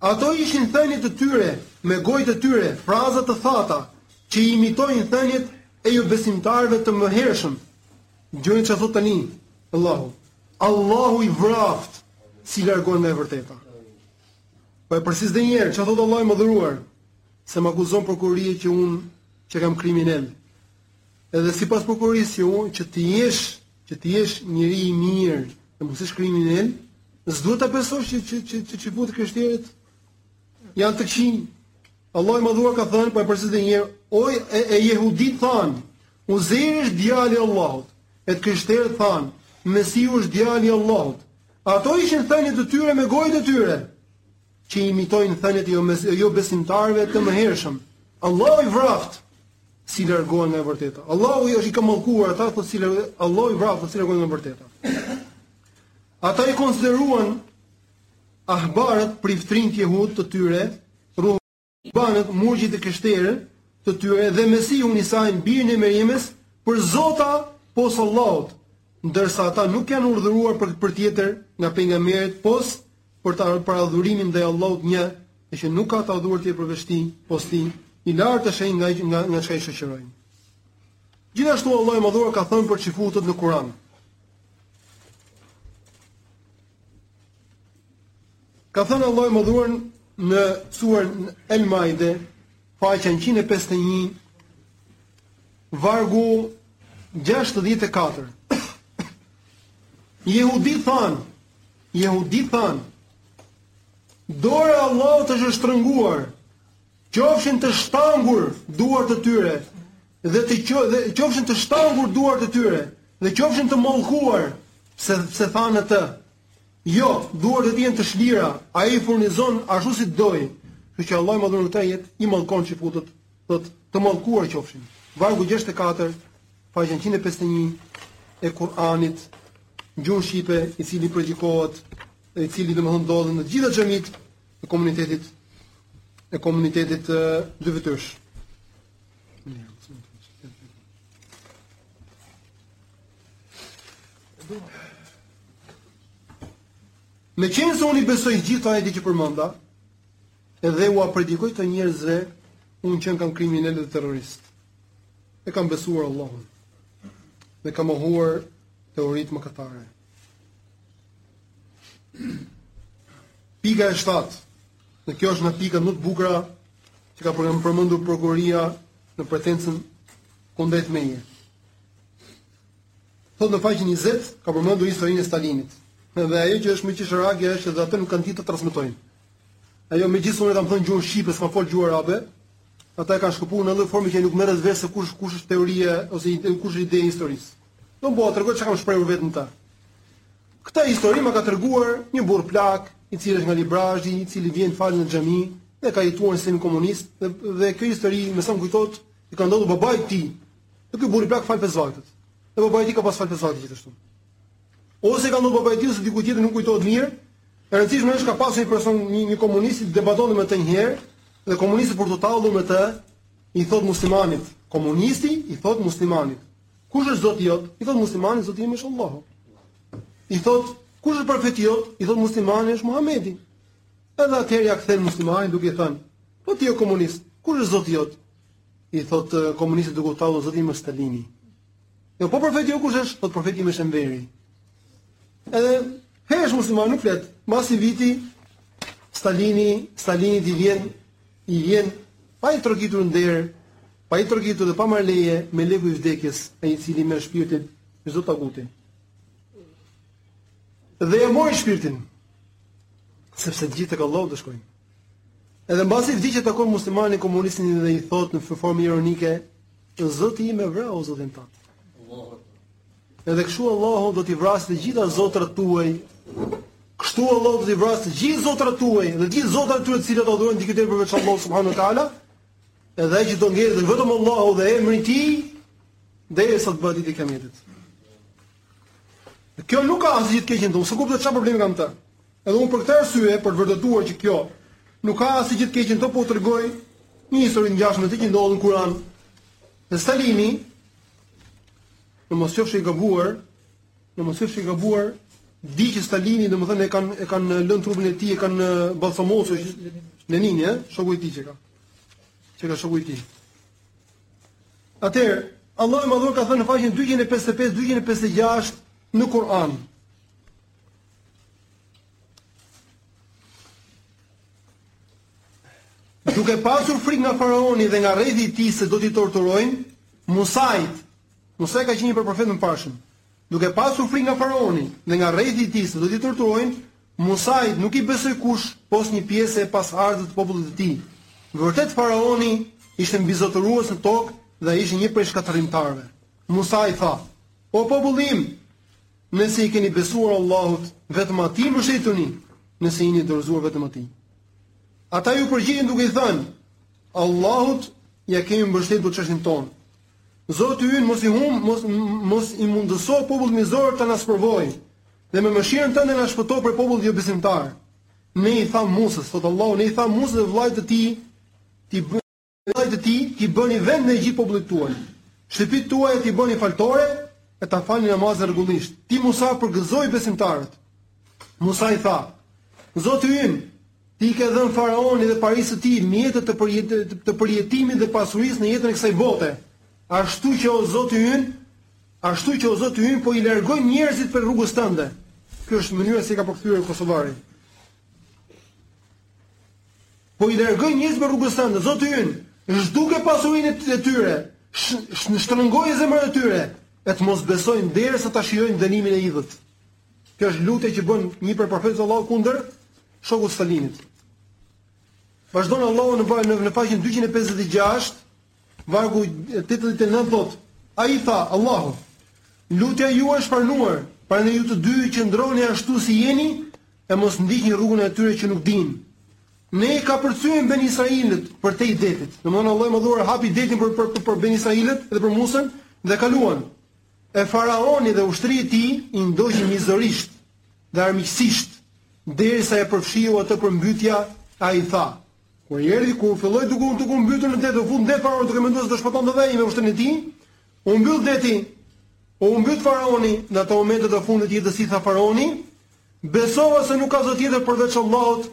Ato ishin thënie të tyre me gojët e tyre, fraza të thata që i imitojnë thëniet e jobesimtarëve të mëhershëm. Dëgjoni çfarë thotë tani Allahu. Allahu i vraftë si largohen nga e vërteta. Po e përsëris dhe një herë, ça thotë Allahu i Madhëruar, se më akuzon prokuroria që unë qenkam kriminel. Edhe sipas prokurorisë që unë që të jesh Që të jesh njeri i mirë, të mos jesh kriminel, s'duhet ta besosh që që që që çifutët e krishterët janë të këqij. Allahu i Madhëruar ka thënë po e përsëris edhe një herë, o e, e jehuditë thanë, Uzejri është djali i Allahut. E të krishterët thanë, Mesihu është djali i Allahut. Ato ishin thënie të tyre me gojët e tyre. që i imitojnë thëniet e jo, jobesimtarëve të mëhershëm. Allahu i vraftë si largohen nga e vërteta. Allahu është, i ka mallkuar ata, thotë se Allahu i vraftë si largohen nga e vërteta. Ata i konsideruan ahbarët priftërinjtë jehudi të tyre, banët, murgjit e krishterë të tyre dhe Mesihun Isain, birin e Merjemes, për zota pos Allahut, ndërsa ata nuk janë urdhëruar për për tjetër nga pejgamberët pos për ta për adhurimin ndaj Allahut një, e që nuk ka të adhuruar tjetër përveç Tij, pos Tij, i lartë është ai nga nga nga çka i shoqërojnë. Gjithashtu Allahu i Madhëruar ka thënë për çifutët në Kur'an. Ka thënë Allahu i madhëruar në suren El Maide, faqja 151, vargu 64. Jehudi thanë, jehudi thanë, dora e Allahut është e shtrënguar, Qofshin të shtangur duart e tyre dhe të dhe qofshin të shtangur duart e tyre dhe qofshin të mallkuar, pse thanë atë. Jo, duart e tij janë të shlira, ai i furnizon ashtu si të dojë. Kështu që Allahu i madhëruar në këtë ajet, i mallkon çifutët, domethënë të mallkuar qofshin. Vargu 64, faqja 151 e Kur'anit, në gjuhën shqipe, i cili predikohet, i cili domethënë ndodhet në të gjitha xhamitë e komunitetit e komunitetit dyfytyrësh. Meqenëse unë i besoj gjithë këto ajete që përmenda, edhe ua predikoj këto njerëzve, unë qenkam kriminel dhe terrorist. E kam besuar Allahun. Dhe kam mohuar teoritë mëkatare. Pika e 7. Dhe kjo është ndër pikat më të bukura që ka përgjigjur përmendur prokuroria në pretencën kundrejt meje. Po në faqen 20 ka përmendur historinë e Stalinit. Dhe ajo që është më qesharake është se ata nuk kanë ditur ta transmetojnë. Ajo megjithëse unë e kam thënë në gjuhën shqipe, s'kam fol gjuhë arabe. Ata e kanë shkruar në një formë që nuk merret vesh se kush kush është teoria ose kush është ideja e historisë. Nuk po tregoj çka kam shprehur vetëm këtë. Këtë histori më ka treguar një burrë plak, i cili është nga Librazhdi, i cili vjen falet në xhami dhe ka jetuar sistemin komunist dhe, dhe kjo histori me sa më kujtohet, i ka ndodhur babait të tij. Dhe ky burrë plak fal pesë vaktet. Dhe babai i tij ka pas fal pesë vakte gjithashtu. Ose ka ndodhur babait të tij ose dikujt tjetër nuk kujtohet mirë. E rëndësishme është ka pasur një person një, një komunist që debatonte me të njëherë dhe komunisti për të tallur me të i thot muslimanit, komunisti i thot muslimanit, Kush është Zoti jot? I thotë muslimani Zoti im është Allahu. I thotë kush është profeti jot? I thotë muslimani është Muhamedi. Edhe atëherë ia kthen muslimani duke i thënë, "Po ti je komunist, kush është Zoti jot?" I thotë komunisti duke u tallur Zoti im është Stalini. Jo, po profeti jot kush është? Po profeti im është Enveri. Edhe hesht muslimani nuk flet. Mbas një viti Stalini, Stalinit i vjen i vjen pa i trokitur në derë, pa i trokitur dhe pa marrë leje meleku i vdekjes, ai i cili merr shpirtin e çdo taguti. Dhe e mori shpirtin, sepse të gjithë tek Allahu do të shkojnë. Edhe mbasi vdiq e takon muslimani komunistin dhe i thotë në formë ironike, Zoti im e vrau zotin tat. Edhe kështu Allahu do t'i vrasë të gjitha zotrat tuaj. Kështu Allahu do t'i vrasë të gjithë zotrat tuaj, dhe të gjithë zotrat tuaj të cilët adhurojnë dikujt tjetër përveç Allahut subhanahu wa taala. Edhe ai që do ngelë është vetëm Allahu dhe emri i tij, derisa të bëhet dita e kiametit. Kjo nuk ka asgjë të keqe në të, s'e kuptoj çfarë problemi ka në të. Edhe unë për këtë arsye, për të vërtetuar që kjo nuk ka asgjë të keqe në të, po ju tregoj një histori të ngjashme të që ndodhi në Kur'an. Në Stalini, Në mos qofsha i gabuar, në mos qofsha i gabuar, di që Stalini domethënë e kanë e kanë lënë trupin e tij, e kanë balsamosur Lenini, ë, shoku i tij që ka. Që ka shoku i tij. Atëherë, Allahu i Madhur ka thënë në faqen 255-256 në Kur'an. Duke pasur frik nga faraoni dhe nga rrethi i tij se do t'i torturojnë, Musait, Musai ka qenë një profet i mëparshëm. Duke pasur frikë nga faraoni dhe nga rrethi i tij se do t'i torturojnë, Musait nuk i besoi kush pos një pjesë e pasardhësve të popullit të tij. Vërtet faraoni ishte mbizotërues në tokë dhe ai ishte një prej shkatërrimtarëve. Musai tha: "O populli im, Nëse i keni besuar Allahut, vetëm Atij mbështetuni, nëse jeni dorëzuar vetëm Atij. Ata iu përgjigjën duke i thënë: Allahut ia kemi mbështetur çështjen tonë. Zoti ynë mos i hum, mos mos i mundëso popullit mizor të na sprovojë dhe me mëshirën tënde na shpëto prej popullit jobesimtar. Ne i thamë Musës, thotë Allahu, ne i thamë Musës dhe vëllait të tij, t'i Vëllait të tij t'i bëni vend në Egjipt popullit tuaj. Shtëpitë tuaja t'i bëni faltore e ta falni namazin rregullisht. Ti Musa përgëzoji besimtarët. Musai tha: Zoti ynë, ti i ke dhënë faraonit dhe parisë të tij mjete të, përjet, të përjetimit dhe pasurisë në jetën e kësaj bote. Ashtu që o Zoti ynë, ashtu që o Zoti ynë po i largojnë njerëzit prej rrugës tënde. Kjo është mënyra si e ka përkthyer Kosovari. Po i largojnë njerëzit prej rrugës tënde, Zoti ynë, zhduke pasurinë e tyre, shtrëngoji zemrat e tyre, e të mos besojnë derisa ta shijojnë dënimin e idhët. Kjo është lutja që bën një prej profetëve të Allahut kundër shokut Stalinit. Vazhdon Allahu në në, në faqen 256, vargu 89 thotë: Ai tha, Allahu, lutja juaj është pranuar, prandaj ju të dy qëndroni ashtu si jeni, E mos ndiqni rrugën e atyre që nuk dinë. Ne i kapërcyem beni Israilët përtej detit. Domthonë Allahu i Madhuar hapi detin për për për, për beni Israilët dhe për Musën dhe kaluan. E faraoni dhe ushtria e tij i ndoqi mizërisht dhe armiqësisht derisa e përfshiu atë përmbytja, ai tha: Kur i erdhi kur filloi duke duke u mbytur në det, u fut në det faraoni duke menduar se do shpëtonte dhe ai me ushtrinë e tij, u mbyll deti. U mbyt faraoni në ato momente të fundit të jetës së tij tha faraoni, Besova se nuk ka zot tjetër përveç Allahut,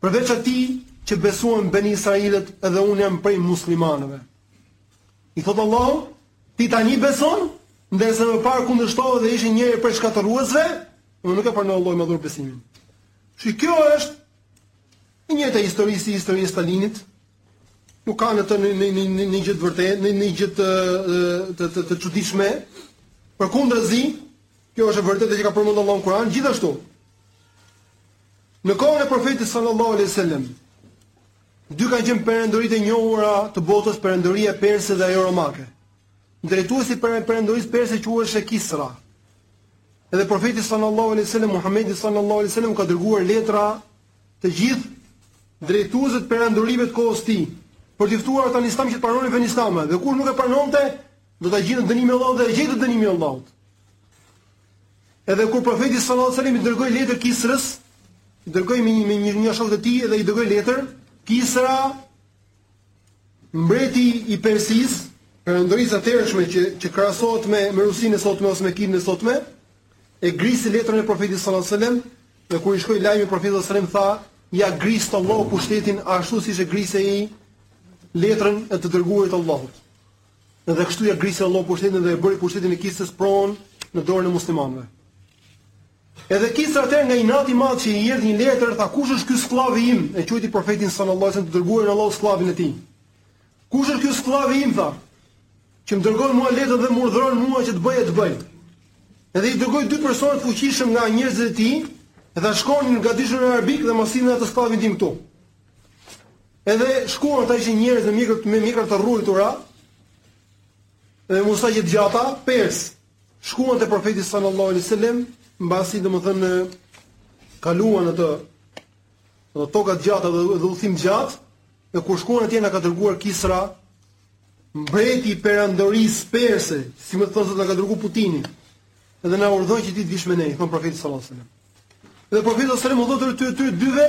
përveç atij që besuan Beni Israilët dhe unë jam prej muslimanëve. I thotë Allahu, ti tani beson, ndërsa më parë kundërshtove dhe ishe njëri prej shkatërruesve, nuk e pranoi Allahu i Madhëruar besimin. Që kjo është e njëjta histori si historia e Stalinit. Nuk ka në të një, një, një, një, një gjë të vërtetë, një, një gjë të të të, të çuditshme. Përkundrazi, Kjo është e vërteta që ka përmendur Allahu në Kur'an, gjithashtu. Në kohën e Profetit sallallahu alaihi wasallam, dy kanë qenë perandoritë e njohura të botës, perandoria perse dhe ajo romake. Drejtuesi i perandorisë perse quhej Kisra. Edhe Profeti sallallahu alaihi wasallam Muhamedi sallallahu alaihi wasallam ka dërguar letra të gjithë drejtuesve të perandorive të kohës së tij për t'i ftuar ata në Islam që të pranonin fenë Islame. Dhe kush nuk e pranonte, Do ta gjente dënimin e Allahut dhe e gjeti dënimin e Allahut. Edhe kur profeti sallallahu alajhi wasallam i dërgoi letër Kisrës, i dërgoi me një me një, një shok të tij dhe i dërgoi letër Kisra mbreti i Persisë, perandorisë së atëhershme që që krahasohet me me Rusinë e sotme ose me Kinën e sotme, e grisi letrën e profetit sallallahu alajhi wasallam dhe kur i shkoi lajmi profetit sallallahu alajhi wasallam tha, ia gristë Allahu pushtetin ashtu siç e grisi ai letrën e të dërguarit të Allahut. Dhe kështu ia grisi Allahu pushtetin dhe e bëri pushtetin e Kisrës pronë në dorën e muslimanëve. Edhe Kisra atëherë nga inati i madh që i erdhi një letër, tha kush është ky skllavi im? E quajti profetin sallallahu alajhi wasallam të dërguarin e Allahut skllavin e tij. Kush është ky skllavi im tha? Që më dërgon mua letër dhe më urdhëron mua që të bëj e të bëj. Edhe i dërgoi dy persona të fuqishëm nga njerëzit e tij, dhe shkoni në gadishullin Arabik dhe ma sillni atë skllavin tim këtu. Edhe shkuan ata ishin njerëz me mjekra me mjekra të rruajtura dhe mustaqe të gjata, persë. Shkuan te profeti sallallahu alaihi wasallam, mbasi domethënë kaluan ato toka të gjata dhe, dhe udhëtim të gjatë, dhe kur shkuan atje na ka dërguar Kisra, mbreti i perandorisë perse, si me thënë se na ka dërguar Putini. Edhe na urdhëroi që ti të vish me ne, i thonë profetit sallallahu alaihi wasallam. Dhe profeti sallallahu alaihi wasallam u tha të dy dyve,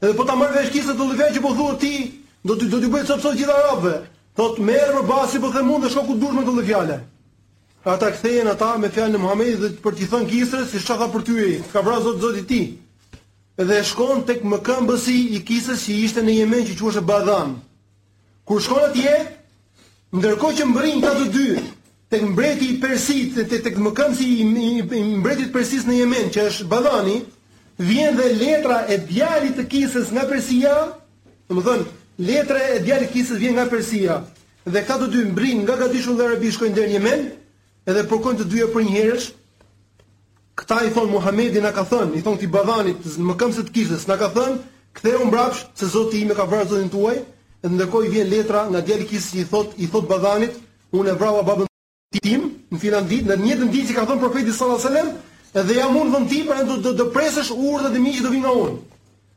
Edhe po ta marr vesh Kisra këtë lloj fjale që po thua ti, do ti do ti bëj cop cop të gjithë arabëve. Thot merre më bas si po them unë dhe shko ku dush me këtë lloj fjale. Ata kthehen ata me fjalën e Muhamedit dhe për t'i thënë Kisres se çka tha për ty ai, e ka vrarë Zoti Zotin e tij. Dhe shkon tek mëkëmbësi i Kisres që ishte në Jemen që quhej Badhan. Kur shkon atje, ndërkohë që mbërrin këta të dy, tek mbreti i Persit, tek tek mëkëmbësi i, i, i mbretit të Persisë në Jemen, që është Badhani, vjen dhe letra e djalit të Kisrës nga Persia, domethënë letra e djalit të Kisrës vjen nga Persia. Dhe këta të dy mbrin nga Gadishulli Arabik shkojnë deri në Jemen, edhe përkojnë të dyja për një herësh. Këta i thon Muhamedi na ka thënë, i thon këtij Badhanit, mëkëmbësit të Kisrës, na ka thënë, ktheu mbrapsh se Zoti im e ka vrarë Zotin tuaj, Edhe ndërkohë i vjen letra nga djali i Kisrës i thot i thot Badhanit, Unë e vrava babën tim në filan ditë, në të njëjtën ditë që ka thënë profeti sallallahu alajhi wasallam, dhe jam unë në vend të tij, pra do do, do presësh urdhrat e mi që do vinë nga unë.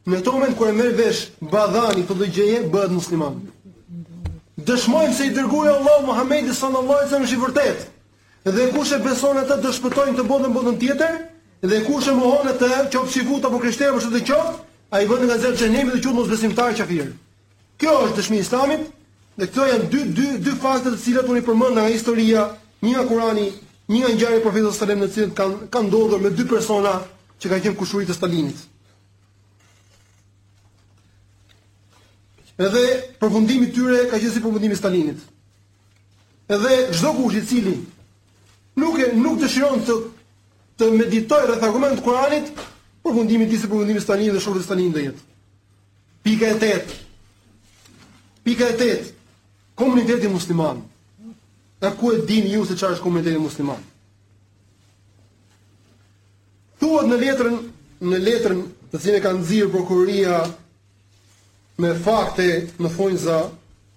Në këtë moment kur e merr vesh badhani këtë lloj gjëje bëhet musliman. Dëshmon se i dërguari i Allahut Muhamedi sallallahu alajhi wasallam është i vërtetë. Dhe kush e beson atë do shpëtojë në këtë botë dhe në botën tjetër, dhe kush e mohon atë, qoftë shifut apo krishterë apo çdo të qoftë, ai vendin e ka zjarr xhehenemi dhe quhet mosbesimtar kafir. Kjo është dëshmia e Islamit dhe këto janë dy dy dy fakte të cilat unë i përmenda nga historia, një nga Kurani, një nga ngjarja e Profetit sallallahu alajhi wasallam në cilën kanë kanë ndodhur me dy persona që kanë qenë kushërinj të Stalinit. Edhe përfundimi i tyre ka qenë si përfundimi i Stalinit. Edhe çdo kush i cili nuk e nuk dëshiron të të meditojë rreth argumentit të Kuranit, përfundimi i tij si përfundimi i Stalinit dhe shokëve të Stalinit do jetë. Pika e tetë. Pika e tetë. Komuniteti musliman. E ku e dini ju se çfarë është komuniteti musliman? Thuhet në letrën në letrën të cilën e ka nxjerrë prokuroria me fakte në thonjza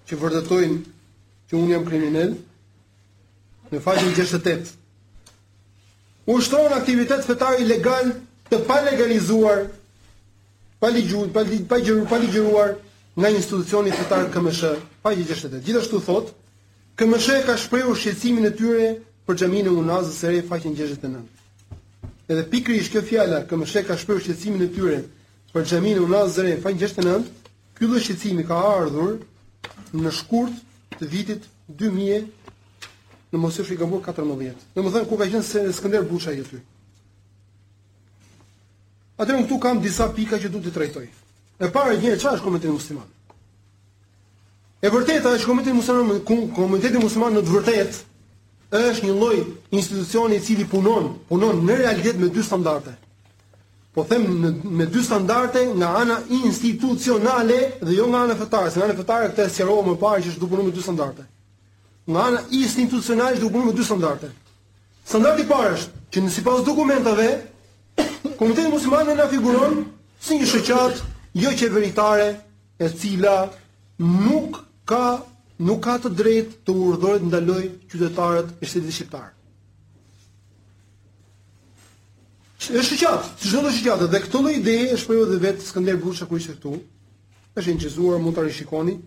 që vërtetojnë që unë jam kriminel në faqen 68. ushtron aktivitet fetar ilegal të palegalizuar, pa ligjur, pa ligjëruar, pa ligjëruar nga institucioni fetar KMSH, faqen 68 gjithashtu thotë KMSH e ka shprehur shqetësimin e tyre për xhaminë e Unazës së re faqen 69. Edhe pikërisht kjo fjala KMSH ka shprehur shqetësimin e tyre për xhaminë e Unazës së re faqen 69, ky lloj shqetësimi ka ardhur në shkurt të vitit 2000 Në Moshosh i ka bërë 14. Domethënë, ku ka qenë se Skënder Buçaj e ty. Atëherë këtu kam disa pika që dua të trajtoj. E para, një, ça është komuniteti musliman. E vërteta është komuniteti musliman, komuniteti musliman në të vërtetë, është një lloj institucioni i cili punon, punon në realitet me dy standarte. Po them në, me dy standarte nga ana institucionale dhe jo nga ana fetare. Nga ana fetare këtë e sqarova më parë që është duke punuar me dy standarte. nga ana institucionale është duke punuar me dy standarde. Standardi i parë është që në sipas dokumentave Komiteti Musliman na figuron si një shoqatë jo qeveritare e cila nuk ka nuk ka të drejtë të urdhërojë të ndalojë qytetarët e shtetit shqiptar. Është shoqatë, si çdo shoqatë dhe këtë lloj ideje e shprehu edhe vetë Skënder Buçaj kur ishte këtu. Është incizuar, mund ta rishikoni.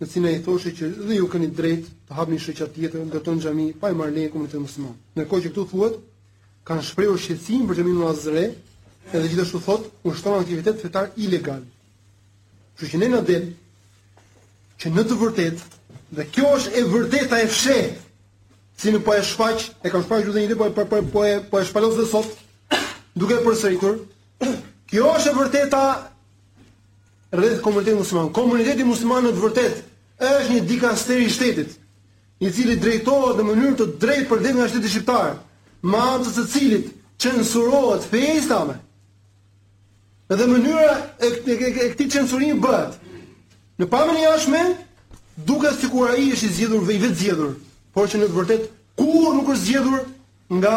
në cilin ai thoshte që dhe ju keni drejt të hapni shoqatë tjetër, ndërtoni xhami pa i marrë leje komunitetit musliman. Ndërkohë që këtu thuhet kanë shprehur shqetësim për xhamin Muazzre, edhe gjithashtu thotë ushtron aktivitet fetar ilegal. Kështu që ne na del që në të vërtetë dhe kjo është e vërteta e fshehtë si unë po e shfaq, e kam shfaqur dhe një ditë po po po po e po e shpalos dhe sot duke përsëritur. Kjo është e vërteta Rreth komunitetit musliman. Komuniteti musliman në të vërtetë është një dikaster i shtetit, i cili drejtohet në mënyrë të drejtpërdrejtë nga shteti shqiptar, me anë të të cilit censurohet feja islame. Dhe mënyra e këtij censurimi bëhet në pamjen e jashtme, duket sikur ai është i zgjedhur vetë vetë zgjedhur, por që në të vërtetë kurrë nuk është zgjedhur nga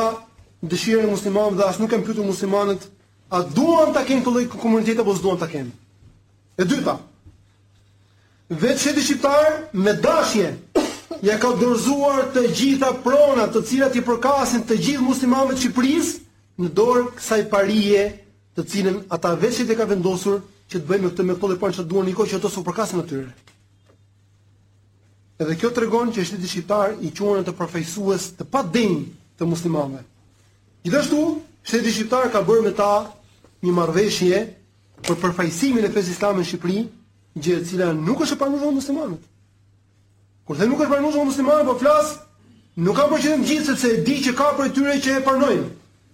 dëshira e muslimanëve dhe as nuk janë pyetur muslimanët A duan ta kenë këtë lloj komuniteti apo s'duan ta kenë? E dyta, vetë shteti shqiptar me dashje ia ka dorëzuar të gjitha pronat të cilat i përkasin të gjithë muslimanëve të Shqipërisë në dorë kësaj parie të cilën ata vetë shteti i ka vendosur që të bëjnë me këto me këto prona ç'duan ndërkohë që ato s'u përkasin atyre. Edhe kjo tregon që shteti shqiptar i quan ata përfaqësues të padenjë të muslimanëve. Gjithashtu, shteti shqiptar ka bërë me ta një marrëveshje për përfaqësimin e fesë islame në Shqipëri, gjë e cila nuk është e pranueshme për muslimanët. Kur them nuk është e pranueshme për muslimanët, po flas nuk kam për qëllim të gjithë sepse e di që ka prej tyre që e pranojnë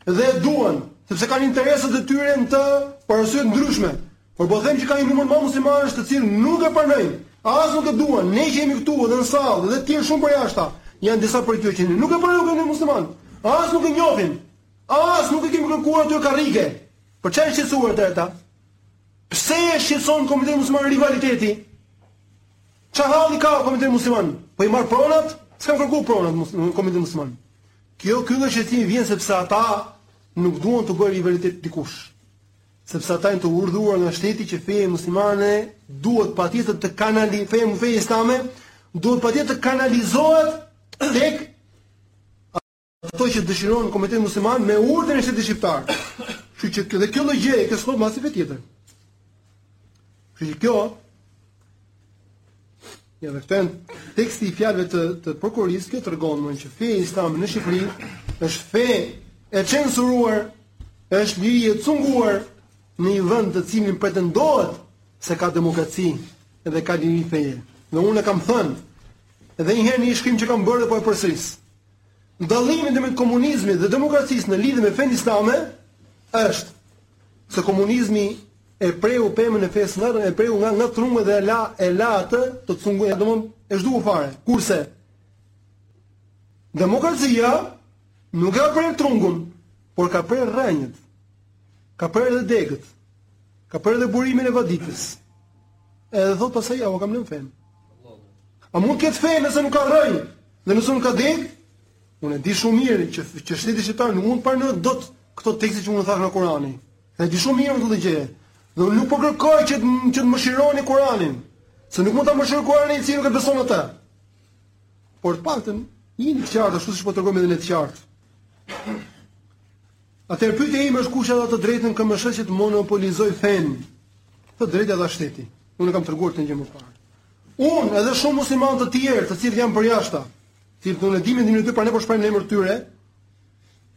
dhe e duan, sepse kanë interesat e tyre në të për arsye të ndryshme. Por po them që ka një numër të madh muslimanësh të cilët nuk e pranojnë, as nuk e duan, ne që jemi këtu dhe në sallë dhe të tjerë shumë përjashta, janë disa prej tyre që ne nuk e pranojmë komunitetin musliman, as nuk e njohim, as nuk i kemi kërkuar atyre karrige. Për çfarë janë shqetësuar atëherë ata? Pse e shqetëson Komunitetin Musliman rivaliteti? Çfarë halli ka Komuniteti Musliman? Po i marr pronat? S'kan kërkuar pronat në Komunitetin Musliman. Kjo ky lloj shqetësimi vjen sepse ata nuk duan të bëjë rivalitet dikush. sepse ata janë të urdhëruar nga shteti që feja muslimane duhet patjetër të kanalizojë feja mu feja islame duhet patjetër të kanalizohet tek ato që dëshiron komuniteti musliman me urdhrin e shtetit shqiptar. Kështu që kjo dhe kjo lloj gjëje kjo s'ka masë tjetër. Kështu që kjo Ja dhe këten, teksti i fjalëve të, të prokurorisë kjo tregon, që feja islame në Shqipëri është fe e censuruar, është liri e cunguar në një vënd të cilin pretendohet se ka demokraci edhe ka liri feje. Dhe unë e kam thënë, edhe njëherë në një shkrim që kam bërë dhe po e përsëris. Dallimi ndërmjet komunizmit dhe demokracisë në lidhje me fenë islame, është Se komunizmi e preu pemën e fesë nga e preu nga nga trungu dhe e la e la atë të cunguar domethënë e zhduku fare. Kurse demokracia nuk ka prerë trungun, por ka prerë rrënjët. Ka prerë edhe degët. Ka prerë edhe burimin e vaditjes. Edhe thot pasaj, ja po kam lënë fenë. A mund të ketë fe nëse nuk ka rrënjë dhe nëse nuk ka degë? Unë e di shumë mirë që që shteti shqiptar nuk mund t'i pranojë dot Këto tekste që unë thash nga Kurani, e di shumë mirë këtë gjë. Dhe unë nuk po kërkoj që të, që të mëshiroj Kur'anin, se nuk mund ta mëshiroj Kur'anin ai i cili nuk e beson atë. Por të paktën jini të qartë ashtu siç po tregohemi dhe ne të qartë. Atëherë pyetja ime është kush ia dha të drejtën KMSH që të monopolizoj fen? Të drejtën ia dha shteti. Unë e kam treguar këtë gjë më parë. Unë edhe shumë muslimanë të tjerë, të cilët janë përjashta, të cilët unë e di mendimin e tyre, pra ne po shprehemi në emër të tyre,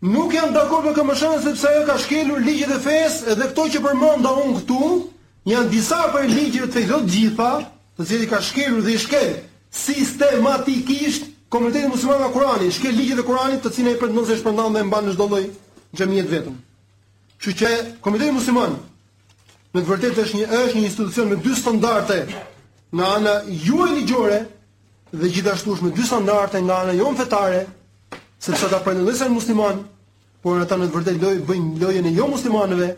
Nuk janë dakord me KMSH-në sepse ajo ka shkelur ligjet e fesë dhe këto që përmenda unë këtu janë disa prej ligjeve të fesë, jo të gjitha, të cilat i ka shkelur dhe i shkel sistematikisht komuniteti musliman nga Kurani, i shkel ligjet e Kuranit të cilin ai pretendon se i shpërndan dhe e mban në çdo lloj xhamie të veten. Kështu që komuniteti musliman në të vërtetë është një është një institucion me dy standarde nga ana juaj ligjore dhe gjithashtu është me dy standarde nga ana jonë fetare, sepse ata pretendojnë se janë muslimanë, por ata në të vërtetë loj- bëjnë lojën e jo muslimanëve.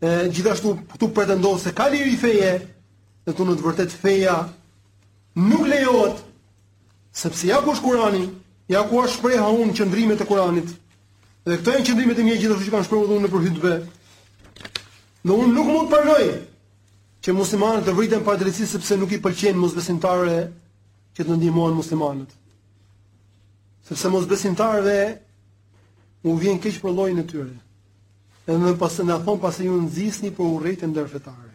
E gjithashtu këtu pretendon se ka liri feje, dhe këtu në të vërtetë feja nuk lejohet sepse ja ku është Kurani, ja ku është, shpreha unë qëndrimet e Kuranit. Dhe këto janë qëndrimet e mia gjithashtu që kam shprehur unë nëpër hutbe. Dhe unë nuk mund të pranoj Që muslimanët të vriten pa drejtësi sepse nuk i pëlqen mosbesimtarëve që të ndihmohen muslimanët. Sepse mosbesimtarëve u vjen keq për llojin e tyre. Edhe më pas na thon pasi ju nxisni për urrejtje ndërfetare.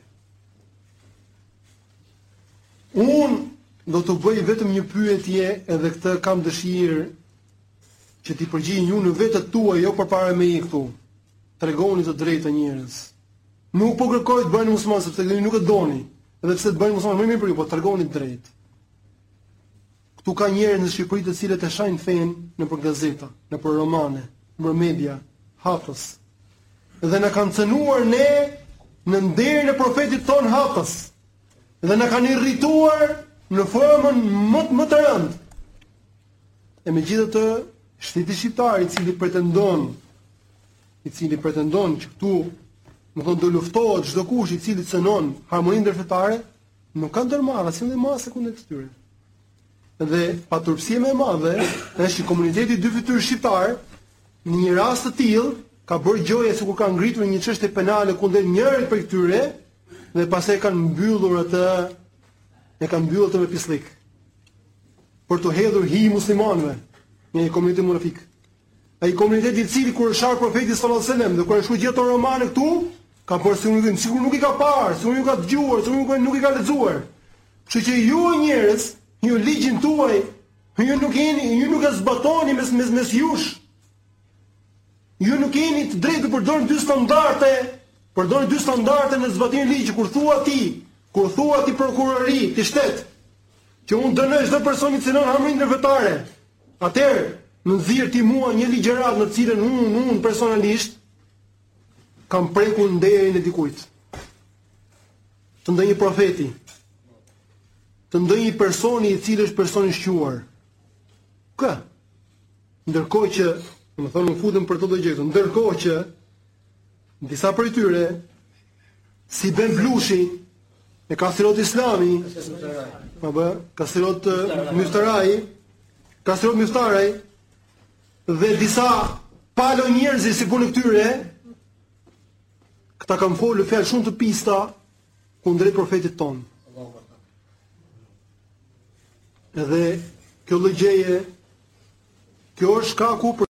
Un do t'ju bëj vetëm një pyetje edhe këtë kam dëshirë që t'i përgjigjeni ju në vetet tuaja jo përpara meje këtu. Tregohuni të drejtë njerëz. Nuk po kërkoj të bëheni musliman sepse ju nuk e doni. Edhe pse të bëheni musliman më mirë për ju, po tregohuni të drejtë. Ktu ka njerëz në Shqipëri të cilët e shajnë fenë nëpër gazeta, nëpër romane, nëpër media, haptas. Dhe na kanë cenuar ne në nderin e profetit tonë haptas. Dhe na kanë irrituar në formën më më të rëndë. E megjithatë, shteti shqiptar i cili pretendon i cili pretendon që këtu, domethënë, do luftohet çdokush i cili cënon harmoninë ndërfetare, nuk kanë ndërmarrë asnjë lloj mase kundër këtyre. Dhe paturpësia më e madhe është që komuniteti dyfytyrësh shqiptar në një rast të tillë ka bërë gjoja sikur ka ngritur një çështje penale kundër njërit prej këtyre dhe pastaj e kanë mbyllur atë e kanë mbyllur atë me pisllik për të hedhur hi muslimanëve, një komunitet munafik. Ai komunitet i cili kur është sharë Profeti sallallâhu alejhi ve sellem dhe kur janë shkruar gjithë ato romane këtu, ka bërë sikur nuk i, sikur nuk i ka parë, sikur nuk i ka dëgjuar, sikur nuk, nuk i ka lexuar. Kështu që ju o njerëz, ju ligjin tuaj, ju nuk jeni, ju nuk e zbatoni mes mes mes jush. Ju nuk jeni të drejtë, përdorni dy standarde, përdorni dy standarde në zbatimin e ligjit kur thua ti, kur thua ti prokurori, ti shtet, që unë do dënoj çdo person që cenon harmoninë ndërfetare, Atëherë, më nxirr ti mua një ligjëratë në të cilën unë, unë personalisht kam prekur nderin e dikujt. Të ndonjë profeti, të ndonjë personi i cili është person i shquar. Kë? Ndërkohë që, domethënë, unë, futem për këto lloj gjërash, ndërkohë që Disa prej tyre, si Ben Blushi, e Kastriot Islami, më bë, Kastriot Myftaraj, Kastriot Myftaraj, dhe disa palo njerëzit si puna këtyre, këta kanë folur fjalë shumë të pista, kundrejt profetit tonë. Edhe kjo lëgjeje, kjo është kaku për...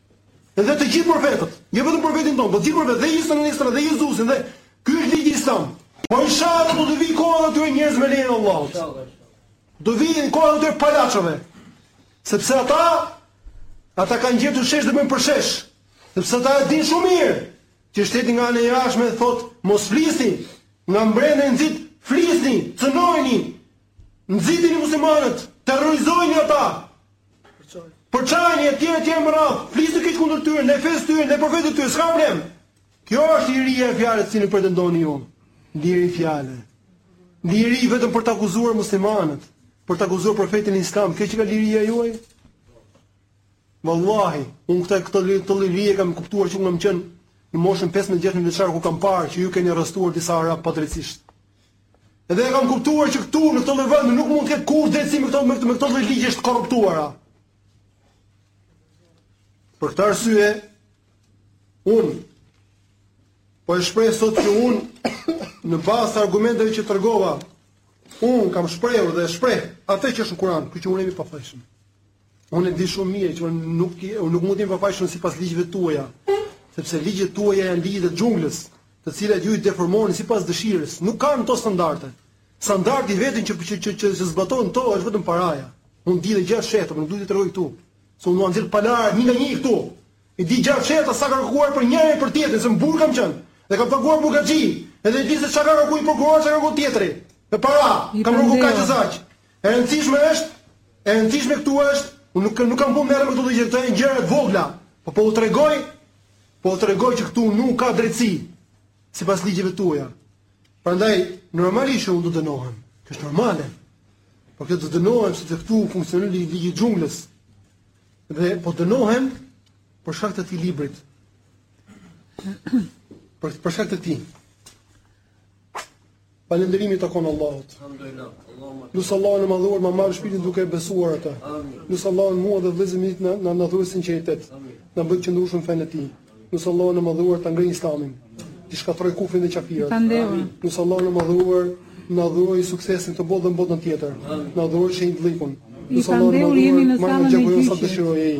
Dhe të gjithë profetët, jo vetëm profetin tonë, po të gjithë profetët dhe Isa Krishtin dhe Jezusin dhe ky është ligji i Islamit. Po inshallah do të vijë koha e atyre njerëzve me lejen e Allahut. Do vijë koha e atyre palaçove. Sepse ata ata kanë gjetur shesh dhe bëjnë përshesh. Sepse ata e dinë shumë mirë që shteti nga ana e jashtme thotë mos flisni, nga mbrenda nxit flisni, cënojni, Nxitini muslimanët, terrorizojini ata. Përçajini etj etj me radhë. Flisni keq kundër tyre, ndaj fesë tyre, ndaj profetit tyre, s'ka problem. Kjo është liria e fjalës që pretendoni ju. Liri fjalë. Liri vetëm për të akuzuar muslimanët, për të akuzuar profetin islam, kjo qenka liria juaj? Wallahi, unë këtë këtë lloj lirie e kam kuptuar që kur kam qenë në moshën 15 vjeçar ku kam parë që ju keni arrestuar disa arabë padrejtisht. Dhe e kam kuptuar që këtu në këtë lloj vendi nuk mund të ketë kurrë drejtësi me këto me këto, me këto ligje të korruptuara. Për këtë arsye unë po e shpreh sot që unë në bazë të argumenteve që tregova unë kam shprehur dhe e shpreh atë që është në Kur'an, kjo që unë jam i pafajshëm. Unë e di shumë mirë që unë nuk ti, unë nuk mund të jem i pafajshëm sipas ligjeve tuaja, sepse ligjet tuaja janë ligjet e xhunglës, të cilat ju i deformoni sipas dëshirës. Nuk kanë këto standarde. Standardi vetëm që që që, që, që zbatojnë këto është vetëm paraja. Unë di dhe gjëra të fshehta, por nuk duhet të tregoj këtu. Se unë ua nxjerr të palarat një nga një këtu. I di gjërat e fshehta sa ka kërkuar për njërin e për tjetrin, se në burg kam qenë. Dhe kam paguar burgaxhi. Edhe di se çka ka kërkuar prokurori, çka ka kërkuar tjetri. Me para, kanë kërkuar kaq e aq. E rëndësishme është, e rëndësishme këtu është, unë nuk, nuk kam punë, merrem me këto gjëra, janë gjëra të vogla, po po u tregoj, po u tregoj që këtu nuk ka drejtësi sipas ligjeve tuaja. Prandaj normalisht unë do dënohem. Kjo është normale. Por kjo do dënohem sepse këtu funksionon ligji i xhunglës. Dhe po dënohem për shkak të këtij librit. Pra për shkak të tij. Falënderimi i takon Allahut. Lus Allahun e madhuar ma marr shpirtin duke besuar atë. Lus Allahun mua dhe vëllezërit e mi të na dhurojë sinqeritet. Na bëjë të qëndrueshëm në fenë e tij. Lus Allahun e madhuar ta ngrejë Islamin. T'i shkatërrojë kufrin e qafirat. Lus Allahun e madhuar na dhurojë suksesin në këtë botë dhe në botën tjetër. Na dhurojë shehidllëkun. Lus Allahun e madhuar ma gjë që dëshirojë ai.